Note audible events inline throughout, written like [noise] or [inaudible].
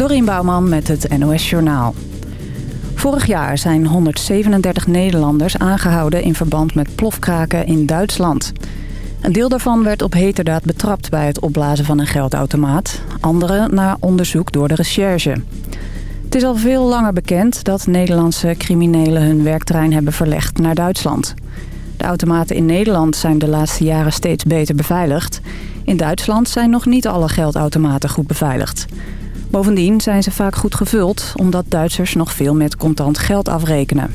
Dorien Bouwman met het NOS Journaal. Vorig jaar zijn 137 Nederlanders aangehouden in verband met plofkraken in Duitsland. Een deel daarvan werd op heterdaad betrapt bij het opblazen van een geldautomaat. Andere na onderzoek door de recherche. Het is al veel langer bekend dat Nederlandse criminelen hun werkterrein hebben verlegd naar Duitsland. De automaten in Nederland zijn de laatste jaren steeds beter beveiligd. In Duitsland zijn nog niet alle geldautomaten goed beveiligd. Bovendien zijn ze vaak goed gevuld... omdat Duitsers nog veel met contant geld afrekenen.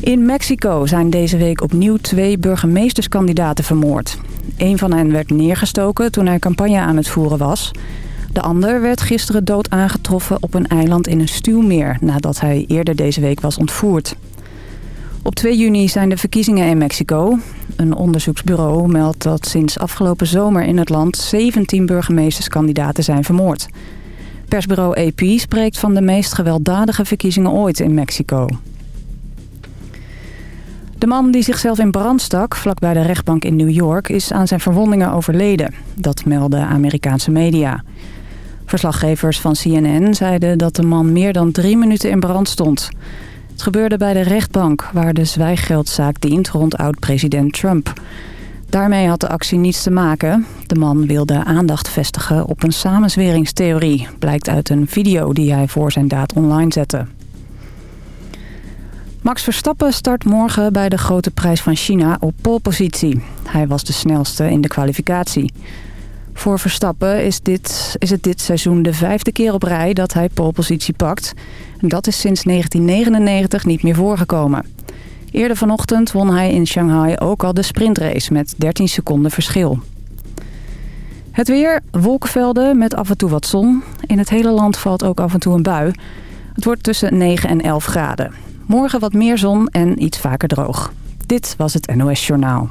In Mexico zijn deze week opnieuw twee burgemeesterskandidaten vermoord. Een van hen werd neergestoken toen hij campagne aan het voeren was. De ander werd gisteren dood aangetroffen op een eiland in een stuwmeer... nadat hij eerder deze week was ontvoerd. Op 2 juni zijn de verkiezingen in Mexico. Een onderzoeksbureau meldt dat sinds afgelopen zomer in het land 17 burgemeesterskandidaten zijn vermoord. Persbureau AP spreekt van de meest gewelddadige verkiezingen ooit in Mexico. De man die zichzelf in brand stak, vlakbij de rechtbank in New York, is aan zijn verwondingen overleden. Dat melden Amerikaanse media. Verslaggevers van CNN zeiden dat de man meer dan drie minuten in brand stond. Het gebeurde bij de rechtbank, waar de zwijggeldzaak dient rond oud-president Trump. Daarmee had de actie niets te maken. De man wilde aandacht vestigen op een samenzweringstheorie... blijkt uit een video die hij voor zijn daad online zette. Max Verstappen start morgen bij de grote prijs van China op polepositie. Hij was de snelste in de kwalificatie. Voor Verstappen is, dit, is het dit seizoen de vijfde keer op rij dat hij polepositie pakt. Dat is sinds 1999 niet meer voorgekomen. Eerder vanochtend won hij in Shanghai ook al de sprintrace met 13 seconden verschil. Het weer, wolkenvelden met af en toe wat zon. In het hele land valt ook af en toe een bui. Het wordt tussen 9 en 11 graden. Morgen wat meer zon en iets vaker droog. Dit was het NOS Journaal.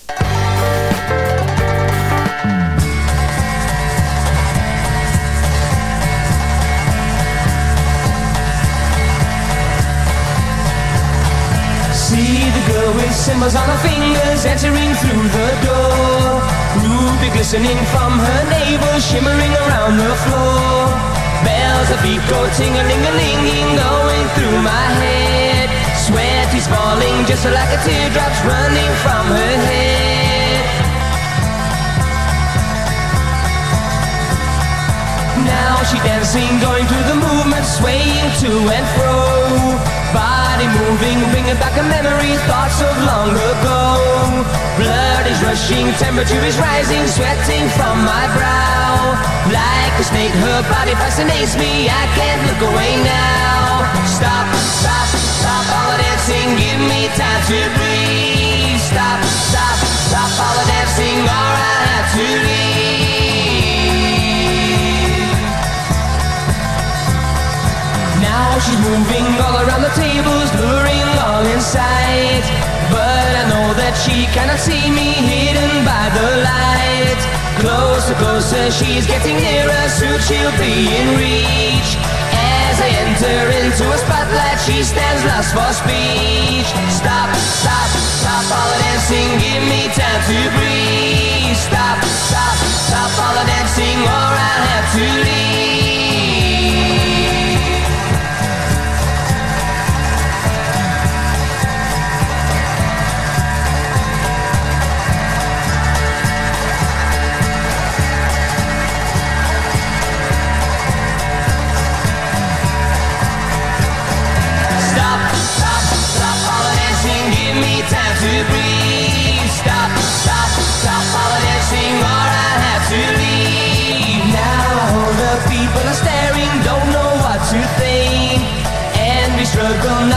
With symbols on her fingers entering through the door. Ruby glistening from her navel, shimmering around the floor. Bells of beat go ting-a-ling-a-linging, going through my head. Sweat is falling just like a teardrop's running from her head. Now she dancing, going through the movement, swaying to and fro. Body moving, bringing back a memory, thoughts of long ago. Blood is rushing, temperature is rising, sweating from my brow. Like a snake, her body fascinates me, I can't look away now. Stop, stop, stop all the dancing, give me time to breathe. Stop, stop, stop all the dancing, or I have to leave. Now she's moving all around the tables, luring all in sight. But I know that she cannot see me hidden by the light. Closer, closer, she's getting nearer, soon she'll be in reach. As I enter into a spotlight, she stands lost for speech. Stop, stop, stop all the dancing, give me time to breathe. Stop, stop, stop all the dancing, or I'll have to leave.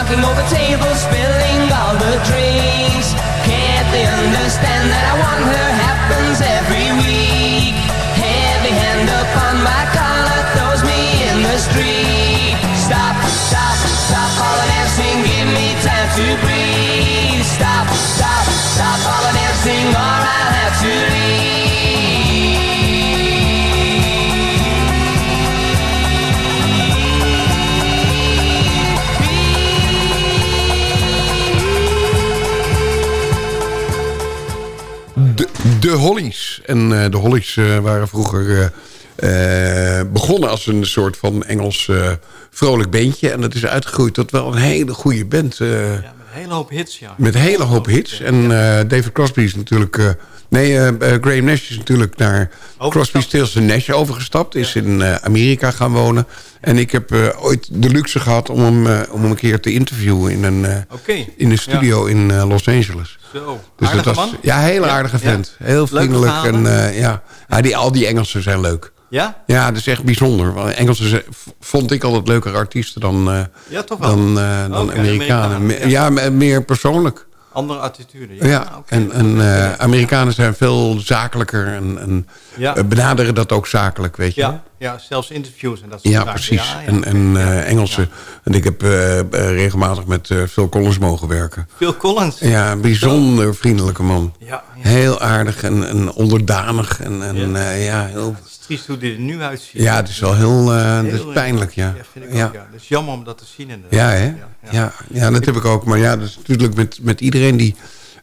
Knocking over tables, spilling all the drinks. Can't they understand that I want her? Happens every week. Heavy hand upon my collar throws me in the street. Stop, stop, stop all the dancing, give me time to breathe. De, Hollies. En eh, de Hollies eh, waren vroeger... Eh, begonnen als een soort van Engels vrolijk beentje En dat is uitgegroeid tot wel een hele goede band hele hoop hits, ja. met een hele hoop hits. En eh, David Crosby is natuurlijk... eh, nee, eh, Graham Nash is natuurlijk naar Crosby. Stills en Nash overgestapt. Is in Amerika gaan wonen. En ik heb ooit de luxe gehad om hem, om hem een keer te interviewen... in een, in een studio in Los Angeles. Zo. Dus Aardige dat was, man? Ja, heel aardige vent. Heel vriendelijk. En. Ja, die, al die Engelsen zijn leuk. Ja? Ja, dat is echt bijzonder. Want Engelsen v- vond ik altijd leukere artiesten dan, eh, Ja, toch wel. dan, eh, dan Amerikanen. Amerikanen, Me- ja, me- meer persoonlijk. Andere attitude. Ja, Ja, oké. en, en eh, Amerikanen zijn veel zakelijker en, en Ja. eh, benaderen dat ook zakelijk, weet je? Ja, ja, zelfs interviews en dat soort Ja, precies. Ja, ja, en en eh, Engelsen. En ik heb eh, eh, regelmatig met eh, Phil Collins mogen werken. Phil Collins. Ja, een bijzonder vriendelijke man. Ja. Heel aardig en, en onderdanig. En, en Ja. heel, triest hoe dit er nu uitziet. ja, het is wel heel, eh, het is Heel, pijnlijk, ja. Ja, vind ik ook, ja. ja. Het is jammer om dat te zien inderdaad. Ja, hè? Ja, ja. dat heb ik ook. Maar ja, dat is natuurlijk met, met iedereen die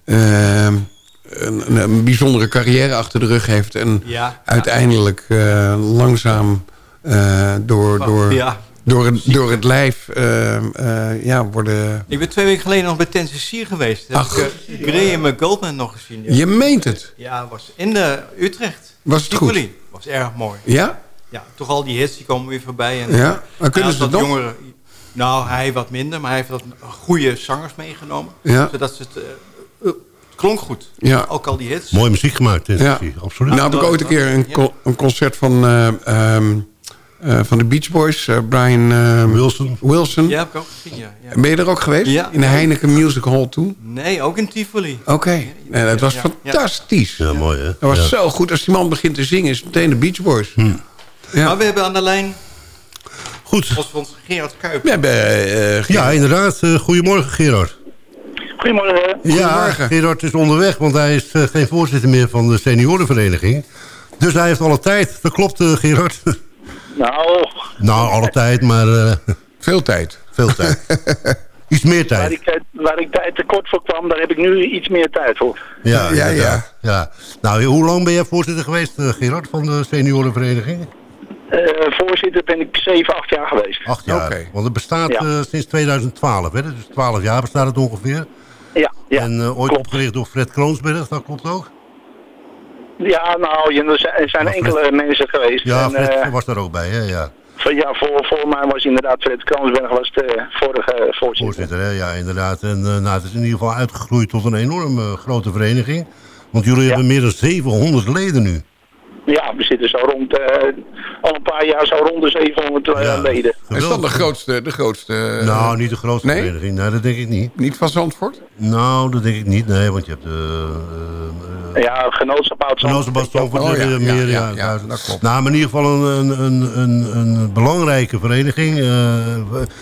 eh, een, een, bijzondere carrière achter de rug heeft... en uiteindelijk eh, langzaam eh, door, door, door, het, door het lijf eh, eh, ja, worden... Ik ben twee weken geleden nog bij Tennessee geweest. Heb Ach. ik uh, Graham Goldman nog gezien. Ja, Je meent het. ja was in de Utrecht. Was het goed? Was erg mooi. Ja? Ja, toch al die hits die komen weer voorbij. En, Ja? Maar kunnen ze wat nog? jongeren. Nou, hij wat minder, maar hij heeft wat goede zangers meegenomen. Ja. Zodat ze het, eh, eh, het klonk goed. Ja. Ook al die hits. Mooie muziek gemaakt, Ja. Absoluut. Nou heb ik ooit een keer een, co- een concert van, eh, ehm, eh, van de Beach Boys, eh, Brian ehm, Wilson. Wilson. Ja, heb ik ook gezien, ja. ja. Ben je er ook geweest? Ja. In de Heineken Music Hall toen? Nee, ook in Tivoli. Oké. Nee, dat was Ja, fantastisch. Ja, mooi hè. Dat was Ja. zo goed. Als die man begint te zingen, is het meteen de Beach Boys. Hm. Ja. Maar we hebben aan de lijn Goed. ons van Gerard Kuip. We hebben... eh, Ja, inderdaad. Eh, goedemorgen Gerard. Goedemorgen. Ja, Goedemorgen. Gerard is onderweg, want hij is eh, geen voorzitter meer van de seniorenvereniging. Dus hij heeft alle tijd. Dat klopt, eh, Gerard. [laughs] Nou, nou, alle tijd, maar eh, Veel tijd. veel tijd. [laughs] Iets meer waar tijd. ik, eh, waar ik tijd tekort voor kwam, daar heb ik nu iets meer tijd voor. Ja, Ja, inderdaad. ja. Nou, hoe lang ben jij voorzitter geweest, eh, Gerard, van de seniorenvereniging? Eh, voorzitter ben ik 7, 8 jaar geweest. Acht jaar. Oké. Want het bestaat Ja. eh, sinds 2012, hè? Dus 12 jaar bestaat het ongeveer. Ja, ja en ooit klopt. opgericht door Fred Kroonsberg, dat klopt ook? Ja, nou, er zijn, er Fred- enkele mensen geweest. Ja, en, Fred eh, was daar ook bij, hè? Ja. voor, ja voor, voor mij was inderdaad Fred Kroonsberg was de vorige voorzitter. Voorzitter, hè? Ja, inderdaad. En eh, nou, het is in ieder geval uitgegroeid tot een enorm eh, grote vereniging. Want jullie hebben meer dan 700 leden nu. Ja, we zitten zo rond, eh, al een paar jaar zo rond de 700 eh, Ja. leden. Is dat de grootste... De grootste eh, Nou, niet de grootste nee? vereniging. Nee, dat denk ik niet. Niet van Zandvoort? Nou, dat denk ik niet. Nee, want je hebt de... Ja, genootschap oud Genootschap Zandvoort Oh, ja, ja, meer, ja, ja, ja, duizend. dat klopt. Nou, maar in ieder geval een, een, een, een, een belangrijke vereniging. eh,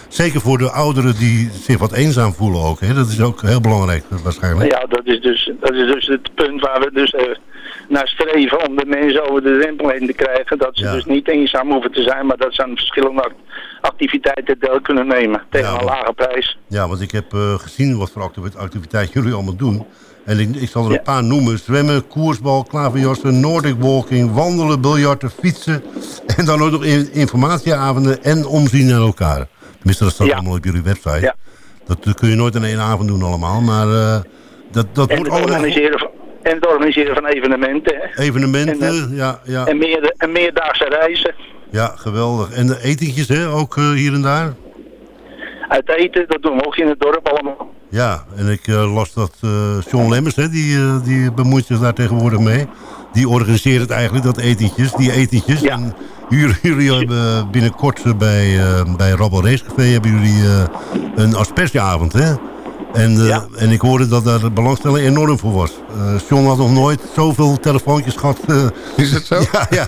zeker voor de ouderen die zich wat eenzaam voelen ook. Hè. Dat is ook heel belangrijk waarschijnlijk. Ja, dat is dus, dat is dus het punt waar we dus eh, naar streven om de mensen over de drempel heen te krijgen. Dat ze Ja. dus niet eenzaam hoeven te zijn, maar dat ze aan verschillende act- activiteiten deel kunnen nemen tegen Ja, een lage prijs. Ja, want ik heb eh, gezien wat voor activi- activiteit jullie allemaal doen. En ik, ik zal er Ja. een paar noemen. Zwemmen, koersbal, klaverjassen, Nordic walking, wandelen, biljarten, fietsen. [laughs] En dan ook nog in- informatieavonden en omzien naar elkaar. Tenminste, dat staat allemaal op jullie website. Ja. Dat eh, kun je nooit in één avond doen allemaal. Maar eh, dat, dat En wordt het, allemaal... organiseren en het organiseren van evenementen. hè. Evenementen, En, ja, ja, En, meer, en meerdaagse reizen. ja, geweldig. En de etentjes, hè, ook eh, hier en daar. Uit eten, dat doen we ook in het dorp allemaal. Ja, en ik eh, las dat eh John Lemmers, hè, die, eh, die bemoeit zich daar tegenwoordig mee. Die organiseert het eigenlijk, dat etentjes, die etentjes. Ja. En jullie, hebben binnenkort eh, bij, eh bij Rabbel Racecafé hebben jullie eh, een aspergeavond, hè? En, eh, Ja. en ik hoorde dat daar de belangstelling enorm voor was. Eh John had nog nooit zoveel telefoontjes gehad. eh, Is het zo? [laughs] ja, ja.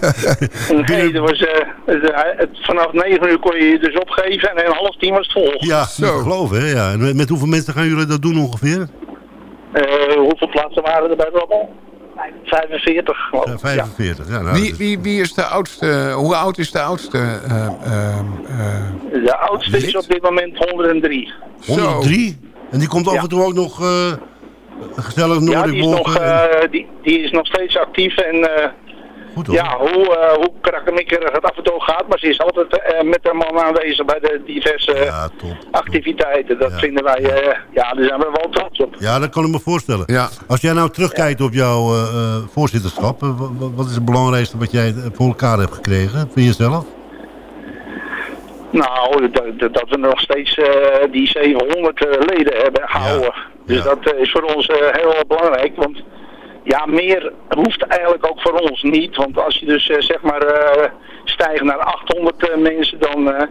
Nee, er was, eh, het, het- vanaf 9 uur kon je je dus opgeven en half tien was het vol. ja, Zo. te geloven, hè? Ja. En met, met hoeveel mensen gaan jullie dat doen ongeveer? Eh, hoeveel plaatsen waren er bij Robbel? 45 geloof Ja, ik. 45. Ja, nou, Wie, dat- wie, wie is de oudste... Hoe oud is de oudste? eh, ehm, eh. De oudste is op dit moment 103. zo. 103? En die komt af Ja. en toe ook nog eh, Gezellig Ja, Noordic die is, nog, en- eh, die, die is nog steeds actief en eh, Goed hoor. ja, hoe, eh hoe krakkemikkerig het af en toe gaat, maar ze is altijd met haar man aanwezig bij de diverse Ja, top. activiteiten. Dat Ja. vinden wij, eh, ja, daar zijn we wel trots op. Ja, dat kan ik me voorstellen. Ja. Als jij nou terugkijkt op jouw eh, eh, voorzitterschap, wa- wa- wat is het belangrijkste wat jij voor elkaar hebt gekregen voor jezelf? Nou, dat, dat- we nog steeds eh, die 700 eh, leden hebben gehouden. Dus Ja. dat eh, is voor ons heel belangrijk. Want ja, meer hoeft eigenlijk ook voor ons niet. Want als je dus zeg maar stijgt naar 800 eh, mensen, dan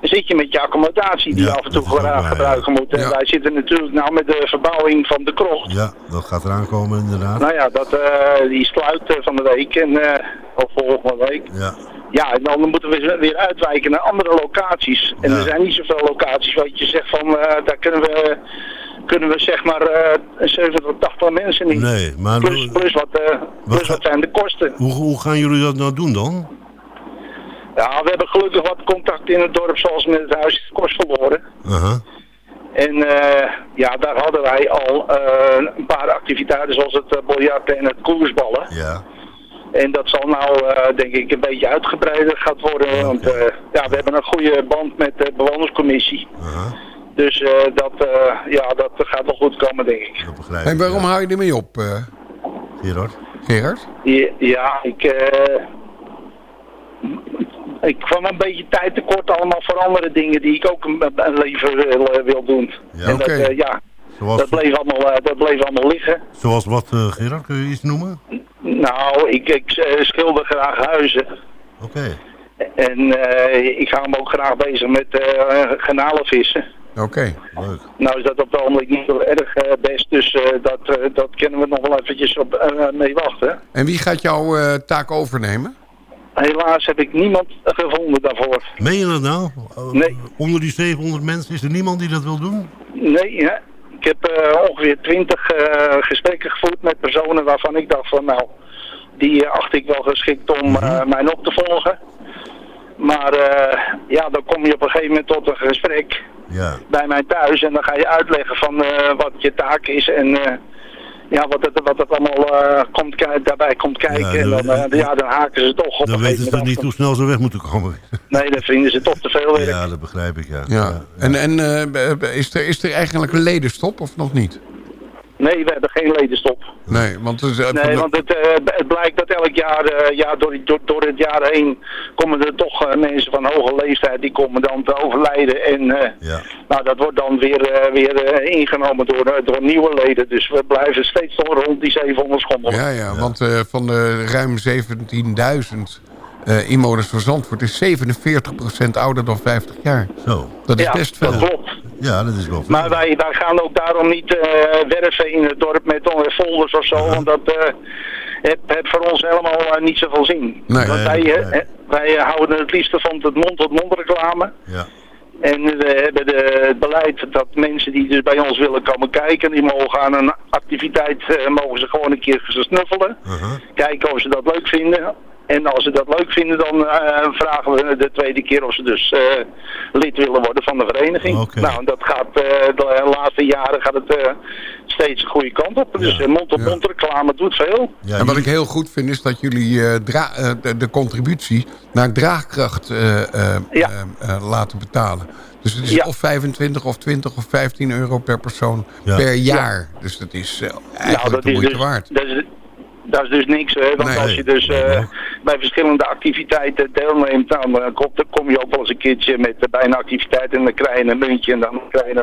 zit je met je accommodatie die Ja, af en toe dat is ook gra- waar, ja. gebruiken moet. En Ja. wij zitten natuurlijk nou met de verbouwing van de krocht. Ja, dat gaat eraan komen inderdaad. Nou ja, dat, die sluit van de week en, eh, of volgende week. Ja, Ja, en dan moeten we weer uitwijken naar andere locaties. En Ja. er zijn niet zoveel locaties wat je zegt van, eh, daar kunnen we, kunnen we zeg maar eh 70 tot 80 mensen in. nee, maar Plus, plus, wat, eh, plus wat zijn de kosten. hoe, hoe gaan jullie dat nou doen dan? Ja, we hebben gelukkig wat contact in het dorp zoals met het huis kost verloren. Aha. En ja, daar hadden wij al een paar activiteiten zoals het uh, biljarten en het koersballen. Ja, En dat zal nou eh, denk ik een beetje uitgebreider gaat worden. Want eh, ja, we hebben een goede band met de bewonerscommissie. aha. Dus eh, dat, eh, ja, dat gaat wel goed komen, denk ik. En waarom ja. hou je ermee op, eh, Gerard? Gerard? Ja, ja, ik, eh, ik kwam een beetje tijd tekort allemaal voor andere dingen die ik ook leven wil, wil doen. Ja, en dat, oké. ja, Zoals, dat, bleef allemaal, eh, dat bleef allemaal liggen. zoals wat, eh, Gerard? Kun je iets noemen? Nou, ik, ik eh, schilder graag huizen. Oké. En eh, ik ga hem ook graag bezig met eh garnalenvissen. Oké. Leuk. Nou is dat op het ogenblik niet zo erg best, dus eh, dat, eh, dat kunnen we nog wel eventjes op, eh, mee wachten. En wie gaat jouw eh, taak overnemen? Helaas heb ik niemand gevonden daarvoor. Meen je dat nou? Nee. Onder die 700 mensen is er niemand die dat wil doen? Nee, hè? Ik heb eh, ongeveer twintig eh, gesprekken gevoerd met personen waarvan ik dacht van nou, die eh, acht ik wel geschikt om eh, mij op te volgen. Maar ja, dan kom je op een gegeven moment tot een gesprek Ja. bij mij thuis en dan ga je uitleggen van wat je taak is en ja, wat het, wat het allemaal eh, komt, daarbij komt kijken. Ja, en dan, eh, ja, dan haken ze toch op Dan weten ze niet moment hoe snel ze weg moeten komen. Nee, dan vinden ze toch te veel werk. Ja, dat begrijp ik, ja. Ja. En, en eh, is, er, is er eigenlijk een ledenstop of nog niet? Nee, we hebben geen ledenstop. Nee, want... het is, eh, Nee, want het, eh, het blijkt dat elk jaar, eh, ja, door, door, door het jaar heen komen er toch mensen van hoge leeftijd die komen dan te overlijden. En eh, Ja. nou, dat wordt dan weer, eh, weer ingenomen door, door nieuwe leden. Dus we blijven steeds rond die 700 schommelen. Ja, ja, want eh, van de ruim 17.000 eh, inwoners van Zandvoort is 47% ouder dan 50 jaar. Zo. Dat is Ja, best veel. dat klopt. Ja, dat is wel. Maar wij, wij gaan ook daarom niet eh, werven in het dorp met folders of zo. Want dat eh heeft, heeft voor ons helemaal eh, niet zoveel zin. Nee. Want wij, Nee, wij houden het liefste van het mond-tot-mond reclame. Ja. En we hebben de, het beleid dat mensen die dus bij ons willen komen kijken, die mogen aan een activiteit, mogen ze gewoon een keer snuffelen. Aha. Kijken of ze dat leuk vinden. En als ze dat leuk vinden, dan eh, vragen we de tweede keer of ze dus eh, lid willen worden van de vereniging. Oké. Nou, en dat gaat eh, de laatste jaren gaat het eh, steeds de goede kant op. Dus Ja. mond-op-mond reclame doet veel. Ja, En wat ik heel goed vind is dat jullie eh, dra- eh, de, de contributie naar draagkracht Ja. laten betalen. Dus het is Ja. of 25 of 20 of 15 euro per persoon Ja. per jaar. Dus dat is eh, eigenlijk de moeite dus, waard. Dat is, dat is dus niks, hè? Want Nee. als je dus Nee, eh, nee. bij verschillende activiteiten deelneemt, dan eh, kom, je ook wel eens een keertje met eh, bij een activiteit en dan krijg je een muntje en dan krijg je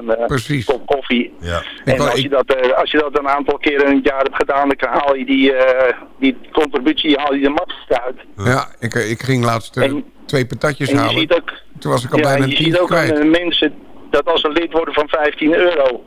een kop koffie. Ja. En als, je dat, eh, als je dat een aantal keren in het jaar hebt gedaan, dan haal je die, die contributie haal je de makkelijkst uit. Ja, ik, ik ging laatst En- twee patatjes En je halen. ziet ook, Toen was ik al ja, bijna je ziet ook aan de mensen dat als ze lid worden van 15 euro.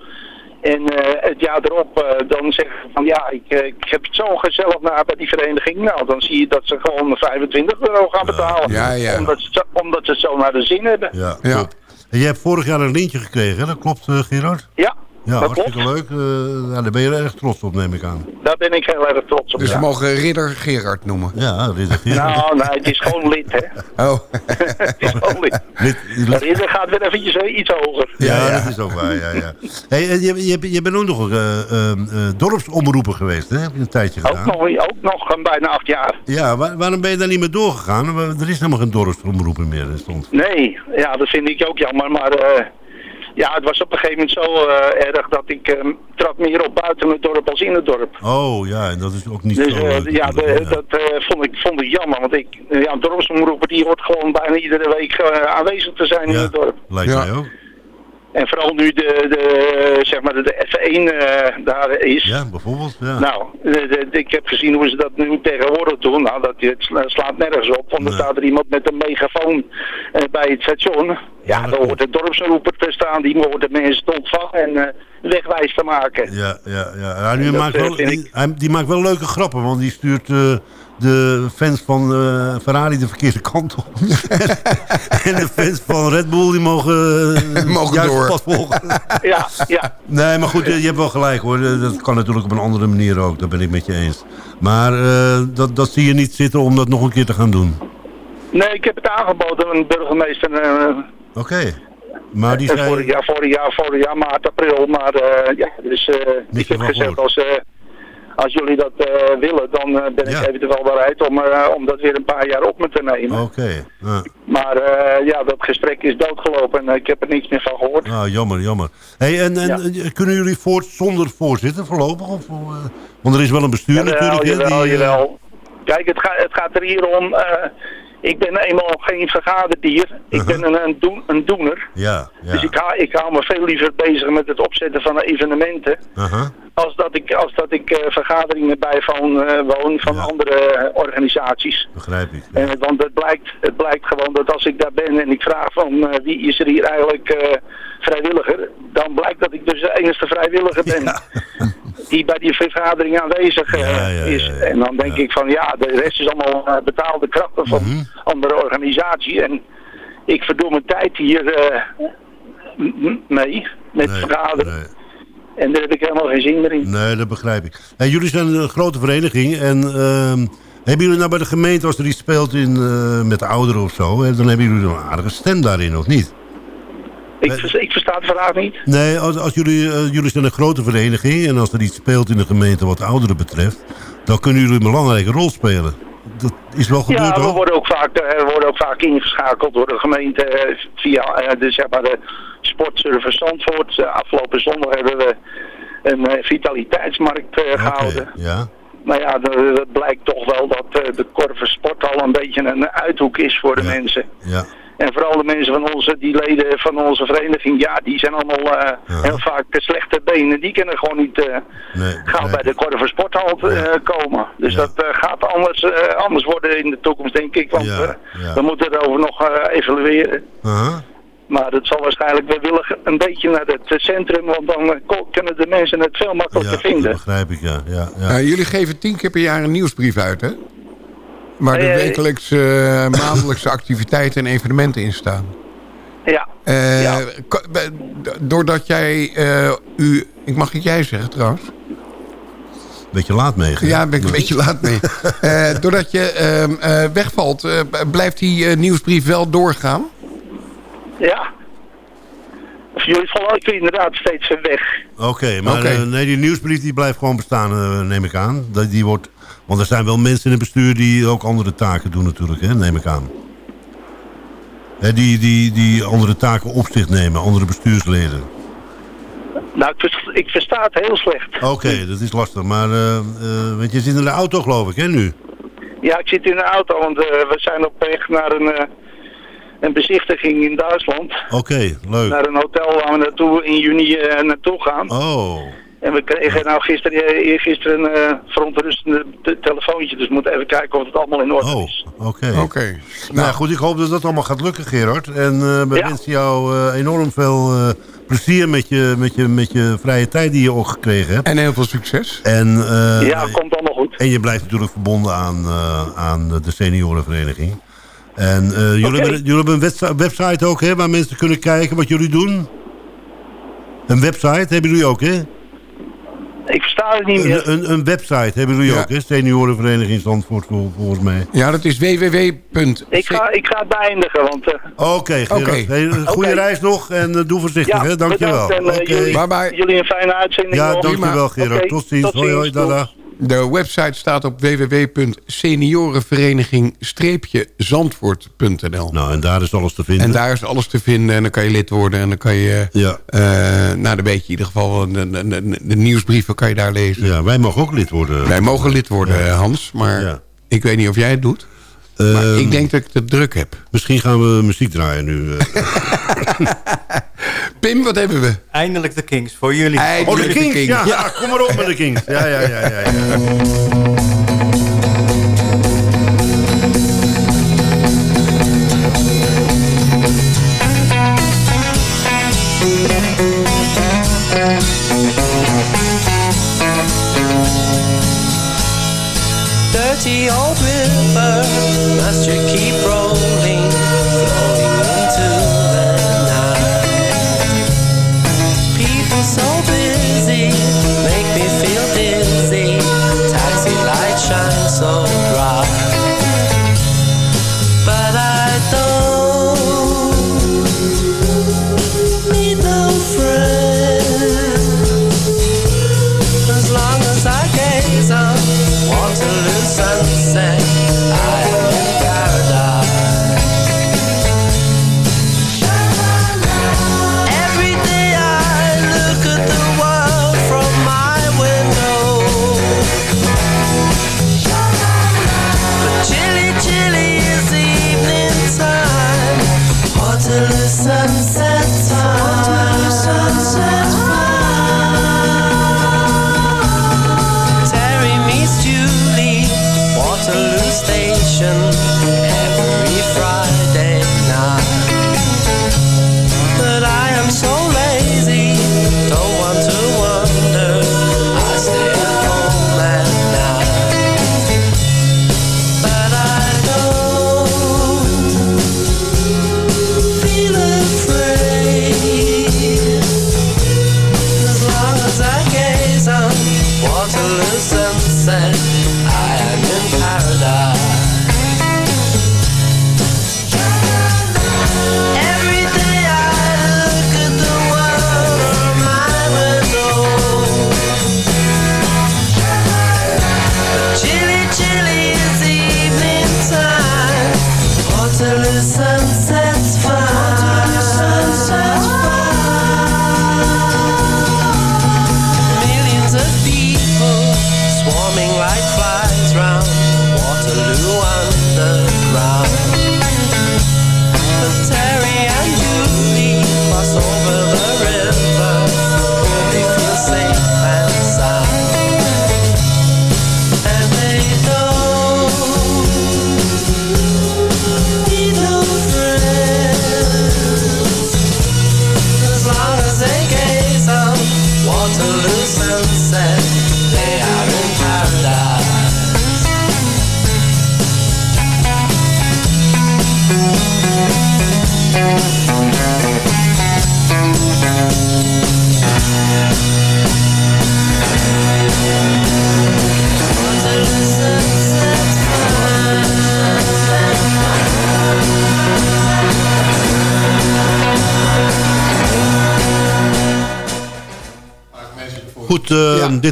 En eh, het jaar erop eh, dan zeggen ze van ja, ik, eh, ik heb het zo gezellig naar bij die vereniging. Nou, dan zie je dat ze gewoon 25 euro gaan betalen. Ja, ja. Omdat, ze, omdat ze het zo naar de zin hebben. Ja, Ja. En jij hebt vorig jaar een lintje gekregen, hè? dat klopt, Gerard? Ja, Ja, Dat hartstikke leuk. klopt. Eh, ja, daar ben je erg trots op, neem ik aan. Daar ben ik heel erg trots op. Dus ja. we mogen Ridder Gerard noemen. Ja, Ridder Gerard. Nou, nee, het is gewoon lid, hè. [laughs] Oh, [laughs] het is gewoon lid. [laughs] Lid- lid- Maar Ridder gaat weer eventjes eh, iets hoger. ja, Ja, ja. dat is ook waar. Ja, ja. Hey, je, je, je bent ook nog uh, uh, dorpsomroeper geweest, hè? Heb je een tijdje Ook gedaan? nog, ook nog een bijna acht jaar. Ja, waar- waarom ben je daar niet meer doorgegaan? Er is helemaal geen dorpsomroeper meer. Er stond. Nee, ja, dat vind ik ook jammer. Maar eh, ja, het was op een gegeven moment zo eh, erg dat ik eh, trad meer op buiten het dorp als in het dorp. Oh ja, en dat is ook niet Dus zo eh, leuk. ja, de- natuurlijk, dat eh, vond, ik, vond ik jammer. Want ik, eh, ja, een dorpsomroeper die hoort gewoon bijna iedere week eh, aanwezig te zijn in Ja, het dorp. lijkt Ja. mij ook. En vooral nu de, de, zeg maar de, de F1 eh, daar is. Ja, bijvoorbeeld. Ja. Nou, de- de- de- ik heb gezien hoe ze dat nu tegenwoordig doen. Nou, dat, het sla- slaat nergens op. Want Nee. er staat er iemand met een megafoon eh, bij het station. Ja, Ja, dan dat hoort de dorpsroeper te staan. Die hoort de mensen te ontvangen en eh, wegwijs te maken. Ja, ja, ja. ja nu maakt wel, hij- die maakt wel leuke grappen, want die stuurt de fans van eh, Ferrari de verkeerde kant op. [laughs] en de fans van Red Bull die mogen, eh, Mogen juist door. volgen. Ja, ja. nee, maar goed, je, je hebt wel gelijk hoor. Dat kan natuurlijk op een andere manier ook, dat ben ik met je eens. Maar eh, dat, dat zie je niet zitten om dat nog een keer te gaan doen. Nee, ik heb het aangeboden aan een burgemeester. eh, Oké. Maar die zei... vorig jaar, vorig jaar, vorig jaar, maart, april. Maar eh, ja, dus eh, ik heb gezegd als, eh, als jullie dat eh, willen, dan eh, ben ik Ja. eventueel bereid om, eh, om dat weer een paar jaar op me te nemen. Oké. Ja. Maar ja, dat gesprek is doodgelopen en ik heb er niks meer van gehoord. Ah, jammer, jammer. Hey, en, en Ja. kunnen jullie voort zonder voorzitter voorlopig? Of, want er is wel een bestuur Jawel, natuurlijk. hè, jawel, die, jawel. Kijk, het, gaat het gaat er hier om. Ik ben eenmaal geen vergaderdier. Ik ben een, een, doen- een doener. Ja, ja. Dus ik, hou, ik hou me veel liever bezig met het opzetten van evenementen. Aha. Als dat ik, als dat ik eh, vergaderingen bijwoon eh, woon van Ja. andere eh, organisaties. Begrijp ik. Ja. En, want het blijkt, het blijkt gewoon dat als ik daar ben en ik vraag van wie is er hier eigenlijk vrijwilliger, dan blijkt dat ik dus de enige vrijwilliger ben [laughs] die bij die vergadering aanwezig eh, Ja, ja, ja, is. En dan denk ik van ja, de rest is allemaal eh, betaalde krachten van Mhm. andere organisatie. En ik verdoe mijn tijd hier eh, mee met Nee, vergaderen. nee. En daar heb ik helemaal geen zin meer in. Nee, dat begrijp ik. Hey, jullie zijn een grote vereniging. En ehm, hebben jullie nou bij de gemeente, als er iets speelt in, met de ouderen of zo... Dan hebben jullie een aardige stem daarin, of niet? Ik, vers- ik versta de vraag niet. Nee, als, als jullie, eh, jullie zijn een grote vereniging... en als er iets speelt in de gemeente wat de ouderen betreft... dan kunnen jullie een belangrijke rol spelen. Dat is wel gebeurd, Ja, we hoor. worden ook vaak, we worden ook vaak ingeschakeld door de gemeente eh, via eh, de, zeg maar de sportservice Zandvoort. Afgelopen zondag hebben we een vitaliteitsmarkt eh, gehouden. ja. Maar ja, de- het blijkt toch wel dat de Korver Sporthal een beetje een uithoek is voor de Ja. mensen. Ja, En vooral de mensen van onze, die leden van onze vereniging, ja, die zijn allemaal eh, Ja. heel vaak slechte benen. Die kunnen gewoon niet eh nee. gauw begrijp bij de ik. Korver Sporthal eh, komen. Dus Ja. dat eh, gaat anders, eh, anders worden in de toekomst, denk ik. Want Ja, eh, we moeten erover nog eh, evalueren. Aha. Maar het zal waarschijnlijk, we willen een beetje naar het centrum, want dan kunnen de mensen het veel Ja, makkelijker dat vinden. begrijp ik, ja. ja, ja. Nou, jullie geven tien keer per jaar een nieuwsbrief uit, hè? Waar de Eh, wekelijkse, eh, maandelijkse activiteiten en evenementen in staan. Ja, Eh, Ja. Doordat jij eh, u... Ik mag het jij zeggen trouwens. Beetje laat meegaan. Ja, ben ik een beetje laat mee. [laughs] Eh, doordat je ehm, eh, wegvalt, eh, blijft die nieuwsbrief wel doorgaan? ja. Of jullie vallen ik inderdaad steeds weer weg. Oké, maar Oké. nee, die nieuwsbrief die blijft gewoon bestaan, eh, neem ik aan. Dat, die wordt, want er zijn wel mensen in het bestuur die ook andere taken doen natuurlijk, hè, neem ik aan. Hè, die, die, die andere taken op zich nemen, andere bestuursleden. Nou, ik, vers- ik versta het heel slecht. Oké, [laughs] dat is lastig. Maar eh, eh, want je zit in de auto geloof ik, hè, nu? Ja, ik zit in de auto, want eh, we zijn op weg naar een, een bezichtiging in Duitsland. Oké, leuk. Naar een hotel waar we naartoe in juni naartoe gaan. Oh, En we kregen nou gisteren, eh, eergisteren een eh, verontrustende te- telefoontje. Dus we moeten even kijken of het allemaal in orde oh, is. oké. Oké. Nou ja, goed, ik hoop dat dat allemaal gaat lukken, Gerard. En eh we Ja. wensen jou eh, enorm veel eh, plezier met je, met, je, met je vrije tijd die je ook gekregen hebt. En heel veel succes. En, eh, ja, komt allemaal goed. en je blijft natuurlijk verbonden aan, eh, aan de seniorenvereniging. En eh, jullie, hebben, jullie hebben een website, website ook, hè, waar mensen kunnen kijken wat jullie doen? Een website hebben jullie ook, hè? Ik versta het niet meer. Een, een, een website hebben jullie Ja. ook, hè? Seniorenvereniging Zandvoort, vol- volgens mij. Ja, dat is www. Ik ga, ik ga het beëindigen, want... eh, Oké. Hey, goede reis nog en eh, doe voorzichtig, hè? Dankjewel. bedankt en, Oké. eh, jullie, Bye bye. jullie een fijne uitzending Ja, nog. dankjewel Gerard. Tot ziens. tot Hoi, hoi, ziens. dada. De website staat op www.seniorenvereniging-zandvoort.nl. Nou, en daar is alles te vinden. En daar is alles te vinden en dan kan je lid worden en dan kan je... Ja. eh nou, dan weet je in ieder geval, de, de, de, de nieuwsbrieven kan je daar lezen. Ja, wij mogen ook lid worden. Wij mogen lid worden, Hans, maar Ja. ik weet niet of jij het doet. Maar Ehm, ik denk dat ik het druk heb. Misschien gaan we muziek draaien nu. [laughs] Pim, wat hebben we? Eindelijk de Kings, voor jullie. Eindelijk. Oh, de de Kings. Kings. Ja, ja, kom maar op met de Kings. Ja, ja, ja, ja. ja. Dirty old river, must you keep rolling,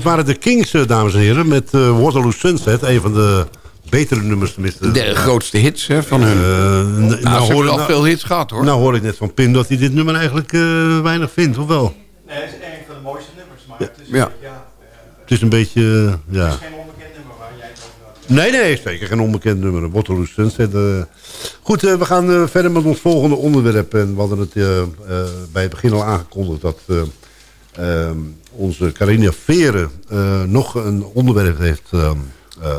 waren de Kings, eh, dames en heren. Met eh, Waterloo Sunset. Een van de betere nummers tenminste. De grootste hits hè, van hun. Eh, nou, nou, ze hoor, hebben al nou, veel hits gehad hoor. nou hoor ik net van Pim dat hij dit nummer eigenlijk eh, weinig vindt, of wel? Nee, het is een van de mooiste nummers, maar het is, Ja. ja. ja, Het is een beetje, ja... geen onbekend nummer waar jij het over had. Nee, nee, zeker geen onbekend nummer. Waterloo Sunset. eh. Goed, we gaan verder met ons volgende onderwerp. En we hadden het bij het begin al aangekondigd... dat onze Carina Veren eh, nog een onderwerp heeft ehm, eh,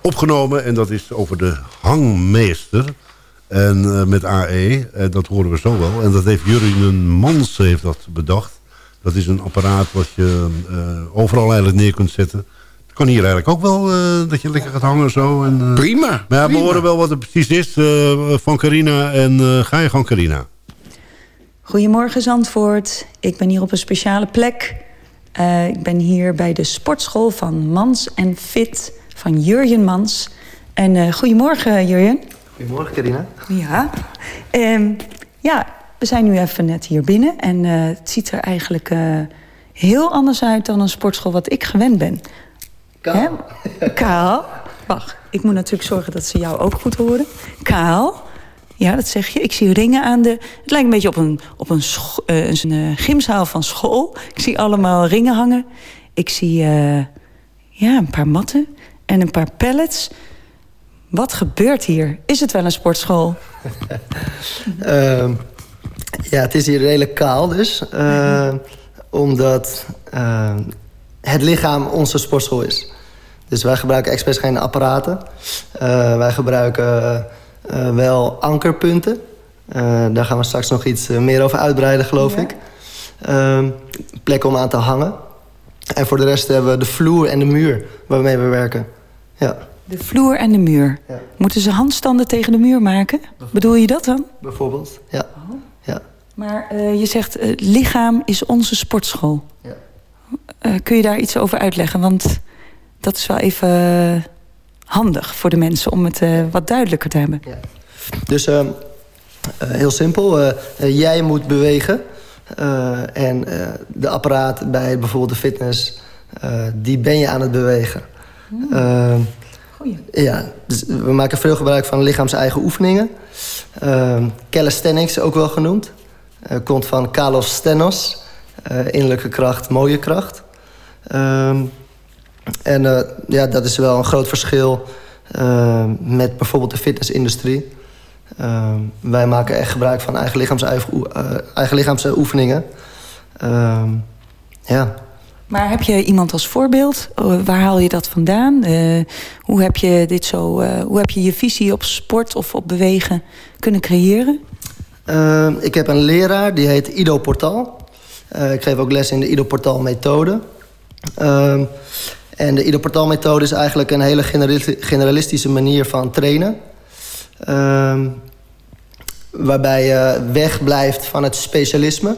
opgenomen. En dat is over de hangmeester. En eh, met AE, dat horen we zo wel. En dat heeft Jurgen Mans heeft dat bedacht. Dat is een apparaat wat je overal eigenlijk neer kunt zetten. Het kan hier eigenlijk ook wel dat je lekker gaat hangen zo. En, Prima. maar ja, we horen wel wat het precies is van Carina. En ga je gewoon Carina. Goedemorgen Zandvoort. Ik ben hier op een speciale plek. Uh, ik ben hier bij de sportschool van Mans en Fit van Jurjen Mans. En uh, goedemorgen Jurjen. Goedemorgen Carina. Ja. Um, ja, we zijn nu even net hier binnen. En uh, het ziet er eigenlijk heel anders uit dan een sportschool wat ik gewend ben. Kaal. Kaal. Wacht, ik moet natuurlijk zorgen dat ze jou ook goed horen. Kaal. Ja, dat zeg je. Ik zie ringen aan de... Het lijkt een beetje op een, op een, uh, een uh, gymzaal van school. Ik zie allemaal ringen hangen. Ik zie uh, ja, een paar matten en een paar pallets. Wat gebeurt hier? Is het wel een sportschool? uh, [laughs] ja, het is hier redelijk kaal dus. Uh, omdat het lichaam onze sportschool is. Dus wij gebruiken expres geen apparaten. wij gebruiken uh, wel ankerpunten. Uh, daar gaan we straks nog iets uh, meer over uitbreiden, geloof ja. ik. Ehm, plekken om aan te hangen. En voor de rest hebben we de vloer en de muur waarmee we werken. Ja. De vloer en de muur. Ja. Moeten ze handstanden tegen de muur maken? Bedoel je dat dan? Bijvoorbeeld, ja. Oh. ja. Maar je zegt, lichaam is onze sportschool. Ja. kun je daar iets over uitleggen? Want dat is wel even handig voor de mensen om het uh, wat duidelijker te hebben. Ja. Dus uh, uh, heel simpel, jij moet bewegen. en de apparaat bij bijvoorbeeld de fitness, die ben je aan het bewegen. Hmm. Goeie. Ja, dus we maken veel gebruik van lichaams-eigen oefeningen. calisthenics ook wel genoemd. komt van kalos stenos, innerlijke kracht, mooie kracht. Ehm, en uh, ja, dat is wel een groot verschil uh, met bijvoorbeeld de fitnessindustrie. Uh, wij maken echt gebruik van eigen, lichaams, eigen lichaamsoefeningen. ja. Maar heb je iemand als voorbeeld? waar haal je dat vandaan? hoe, heb je dit zo, hoe heb je je visie op sport of op bewegen kunnen creëren? ik heb een leraar, die heet Ido Portal. ik geef ook les in de Ido Portal methode. En de Ido-portal-methode is eigenlijk een hele generalistische manier van trainen. Um, waarbij je wegblijft van het specialisme.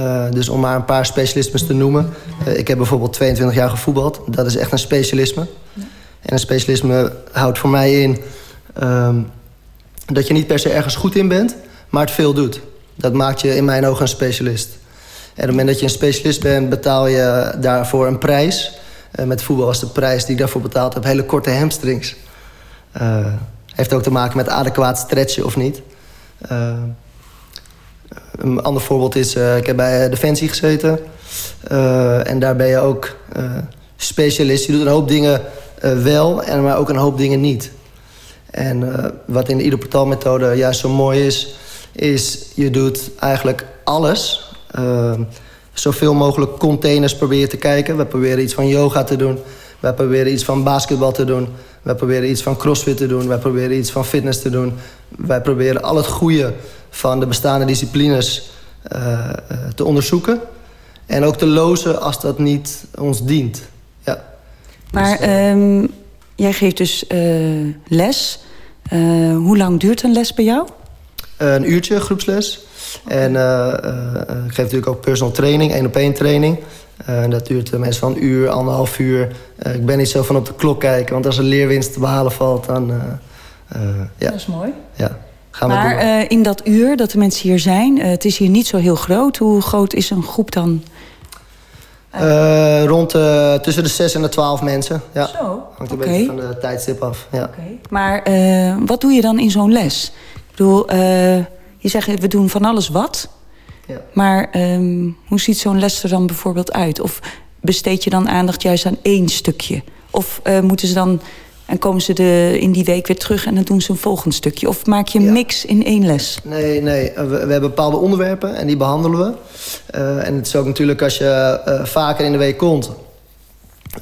Uh, dus om maar een paar specialismes te noemen. Uh, ik heb bijvoorbeeld 22 jaar gevoetbald. Dat is echt een specialisme. En een specialisme houdt voor mij in... Um, dat je niet per se ergens goed in bent, maar het veel doet. Dat maakt je in mijn ogen een specialist. En op het moment dat je een specialist bent, betaal je daarvoor een prijs... Uh, met voetbal was de prijs die ik daarvoor betaald heb hele korte hamstrings. Uh, heeft ook te maken met adequaat stretchen of niet. Uh, een ander voorbeeld is, ik heb bij Defensie gezeten. en daar ben je ook specialist. Je doet een hoop dingen wel, en maar ook een hoop dingen niet. En wat in de ieder portaalmethode juist zo mooi is... is je doet eigenlijk alles zoveel mogelijk containers proberen te kijken. We proberen iets van yoga te doen. We proberen iets van basketbal te doen. We proberen iets van crossfit te doen. We proberen iets van fitness te doen. Wij proberen al het goede van de bestaande disciplines uh, te onderzoeken. En ook te lozen als dat niet ons dient. Ja. Maar dus, uh, um, jij geeft dus uh, les. hoe lang duurt een les bij jou? een uurtje groepsles. En uh, ik geef natuurlijk ook personal training, één op één training. Uh, dat duurt meestal een uur, anderhalf uur. ik ben niet zo van op de klok kijken, want als er leerwinst te behalen valt, dan... ja. Dat is mooi. Ja. Gaan maar in dat uur dat de mensen hier zijn, het is hier niet zo heel groot. Hoe groot is een groep dan? Uh, rond uh, tussen de 6 en de 12 mensen. Ja. Zo, Hangt een okay. beetje van de tijdstip af. Ja. Okay. Maar uh, wat doe je dan in zo'n les? Ik bedoel, je zegt we doen van alles wat. Ja. Maar um, hoe ziet zo'n les er dan bijvoorbeeld uit? Of besteed je dan aandacht juist aan één stukje? Of moeten ze dan en komen ze de, in die week weer terug en dan doen ze een volgend stukje? Of maak je een ja. mix in één les? Nee, nee. We, we, hebben bepaalde onderwerpen en die behandelen we. Uh, en het is ook natuurlijk als je uh, vaker in de week komt...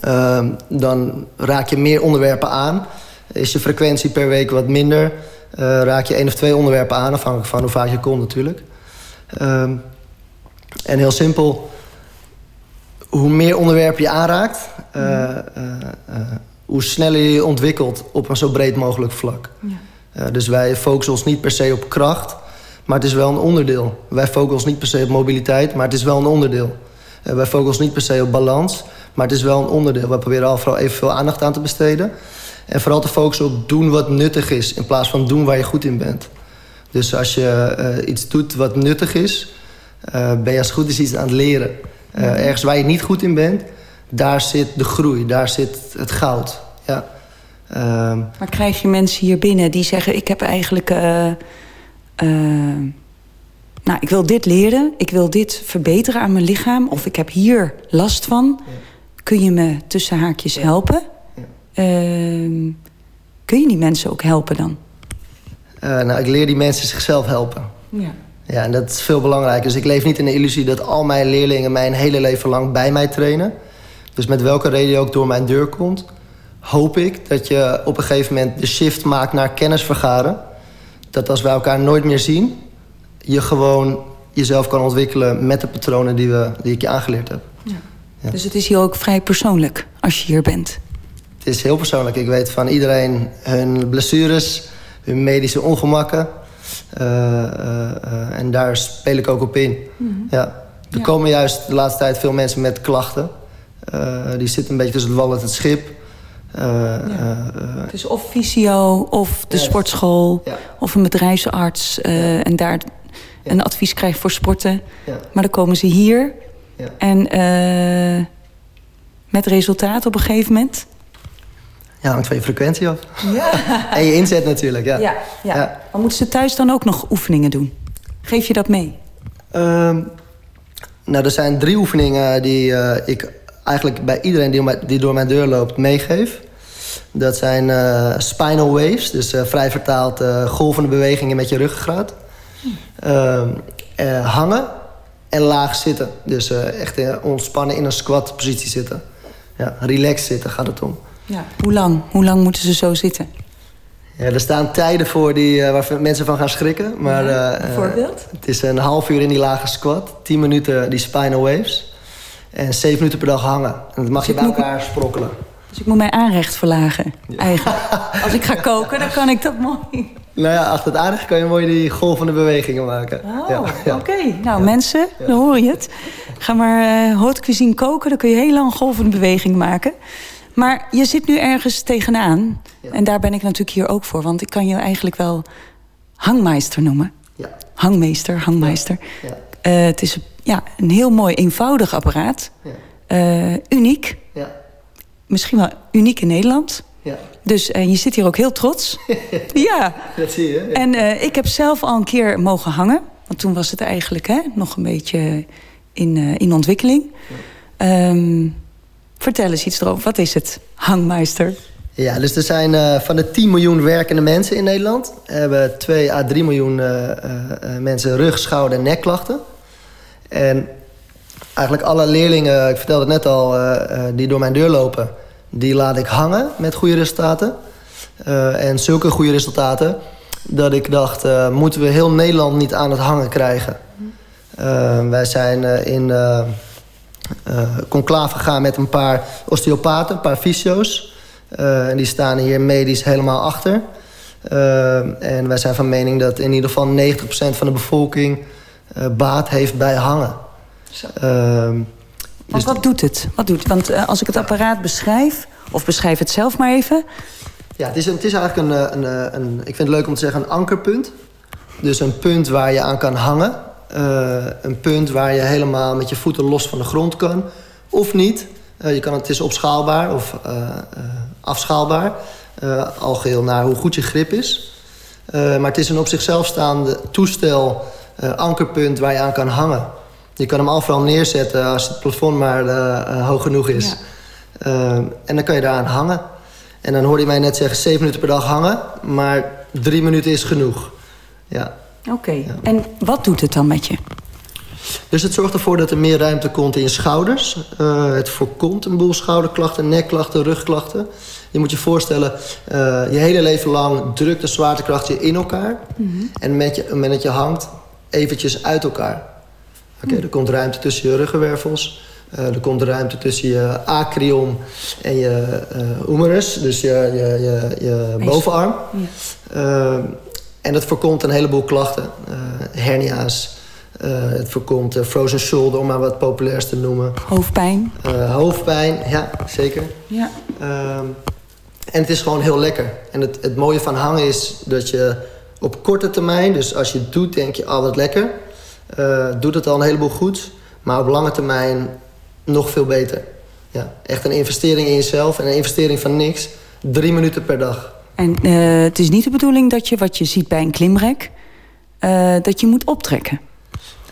Uh, dan raak je meer onderwerpen aan. Is je frequentie per week wat minder... raak je één of twee onderwerpen aan, afhankelijk van hoe vaak je komt natuurlijk. Ehm, en heel simpel... Hoe meer onderwerpen je aanraakt... Mm hoe sneller je je ontwikkelt op een zo breed mogelijk vlak. Ja. Dus wij focussen ons niet per se op kracht... Maar het is wel een onderdeel. Wij focussen ons niet per se op mobiliteit, maar het is wel een onderdeel. Wij focussen ons niet per se op balans, maar het is wel een onderdeel. We proberen al vooral evenveel aandacht aan te besteden. En vooral te focussen op doen wat nuttig is... in plaats van doen waar je goed in bent. Dus als je uh, iets doet wat nuttig is... Uh, ben je als het goed is iets aan het leren. Uh, ergens waar je niet goed in bent... daar zit de groei, daar zit het goud. Ja. Ehm, maar krijg je mensen hier binnen die zeggen... ik heb eigenlijk... nou, ik wil dit leren, ik wil dit verbeteren aan mijn lichaam... of ik heb hier last van. Kun je me tussen haakjes helpen? Uh, kun je die mensen ook helpen dan? Uh, nou, ik leer die mensen zichzelf helpen. Ja. Ja, en dat is veel belangrijker. Dus ik leef niet in de illusie dat al mijn leerlingen mijn hele leven lang bij mij trainen. Dus met welke reden ook door mijn deur komt, hoop ik dat je op een gegeven moment de shift maakt naar kennis vergaren. Dat als wij elkaar nooit meer zien, je gewoon jezelf kan ontwikkelen met de patronen die, we, die ik je aangeleerd heb. Ja. Ja. Dus het is hier ook vrij persoonlijk als je hier bent. Het is heel persoonlijk. Ik weet van iedereen hun blessures, hun medische ongemakken. Uh, uh, en daar speel ik ook op in. Mm -hmm. ja. Er ja. komen juist de laatste tijd veel mensen met klachten. die zitten een beetje tussen het wal en het schip. Ja. dus of fysio, of de sportschool, of een bedrijfsarts. en daar een advies krijgen voor sporten. Maar dan komen ze hier. En met resultaat op een gegeven moment. Ja, hangt van je frequentie af. Ja. [laughs] en je inzet natuurlijk, ja. Ja, ja. ja. Maar moeten ze thuis dan ook nog oefeningen doen? Geef je dat mee? Um, nou, er zijn drie oefeningen die uh, ik eigenlijk bij iedereen die, die, door mijn deur loopt meegeef. Dat zijn uh, spinal waves, dus uh, vrij vertaald golvende bewegingen met je ruggengraat. Hm. hangen en laag zitten. Dus echt ontspannen in een squat positie zitten. Ja, relaxed zitten gaat het om. Ja. Hoe lang? Hoe lang moeten ze zo zitten? Ja, er staan tijden voor die, uh, waar mensen van gaan schrikken. Maar, ja, bijvoorbeeld? Uh, het is een half uur in die lage squat. 10 minuten die spinal waves. En 7 minuten per dag hangen. En dat mag dus je bij elkaar sprokkelen. Dus ik moet mijn aanrecht verlagen, ja. eigenlijk. Als ik ga koken, dan kan ik dat mooi. Nou ja, achter het aanrecht kan je mooi die golvende bewegingen maken. Oh, ja, ja. oké. Okay. Nou, mensen, dan hoor je het. Ga maar uh, haute cuisine koken, dan kun je heel lang golvende bewegingen maken. Maar je zit nu ergens tegenaan. Ja. En daar ben ik natuurlijk hier ook voor. Want ik kan je eigenlijk wel hangmeester noemen. Ja. Hangmeester, hangmeester. Ja. Uh, het is ja, een heel mooi eenvoudig apparaat. Uh, uniek. Misschien wel uniek in Nederland. Ja. Dus uh, je zit hier ook heel trots. [laughs] ja. Dat zie je. En ik heb zelf al een keer mogen hangen. Want toen was het eigenlijk hè, nog een beetje in, in ontwikkeling. Um, Vertel eens iets erover. Wat is het, hangmeister? Ja, dus er zijn uh, van de 10 miljoen werkende mensen in Nederland... hebben 2 à 3 miljoen uh, uh, mensen rug, schouder en nekklachten. En eigenlijk alle leerlingen, ik vertelde het net al, die door mijn deur lopen... die laat ik hangen met goede resultaten. en zulke goede resultaten dat ik dacht... moeten we heel Nederland niet aan het hangen krijgen? wij zijn in conclave gegaan met een paar osteopaten, een paar fysio's. Uh, en die staan hier medisch helemaal achter. Uh, en wij zijn van mening dat in ieder geval 90% van de bevolking baat heeft bij hangen. Dus wat doet het? Wat doet? Want als ik het apparaat beschrijf, of beschrijf het zelf maar even. Ja, het is, een, het is eigenlijk een, een, een, ik vind het leuk om te zeggen, een ankerpunt. Dus een punt waar je aan kan hangen. Uh, een punt waar je helemaal met je voeten los van de grond kan. Of niet. Uh, je kan, het is opschaalbaar of uh, afschaalbaar. al geheel naar hoe goed je grip is. maar het is een op zichzelf staande toestel, ankerpunt waar je aan kan hangen. Je kan hem overal neerzetten als het plafond maar hoog genoeg is. Ja. en dan kan je daaraan hangen. En dan hoorde je mij net zeggen, 7 minuten per dag hangen. Maar drie minuten is genoeg. Ja. Oké, okay. ja. en wat doet het dan met je? Dus het zorgt ervoor dat er meer ruimte komt in je schouders. Uh, het voorkomt een boel schouderklachten, nekklachten, rugklachten. Je moet je voorstellen, uh, je hele leven lang drukt de zwaartekracht je in elkaar. Mm -hmm. En met je, dat je hangt, eventjes uit elkaar. Oké, okay, mm. er komt ruimte tussen je ruggenwervels. Uh, er komt ruimte tussen je acrium en je humerus, dus je, je, je, je bovenarm. Ja. En dat voorkomt een heleboel klachten. Uh, hernia's, uh, het voorkomt frozen shoulder, om maar wat populairs te noemen. Hoofdpijn? hoofdpijn, ja, zeker. Ja. Ehm, en het is gewoon heel lekker. En het, het mooie van hangen is dat je op korte termijn... dus als je het doet, denk je, oh, wat lekker. doet het al een heleboel goed. Maar op lange termijn nog veel beter. Ja, echt een investering in jezelf en een investering van niks. Drie minuten per dag. En uh, het is niet de bedoeling dat je, wat je ziet bij een klimrek... Uh, dat je moet optrekken?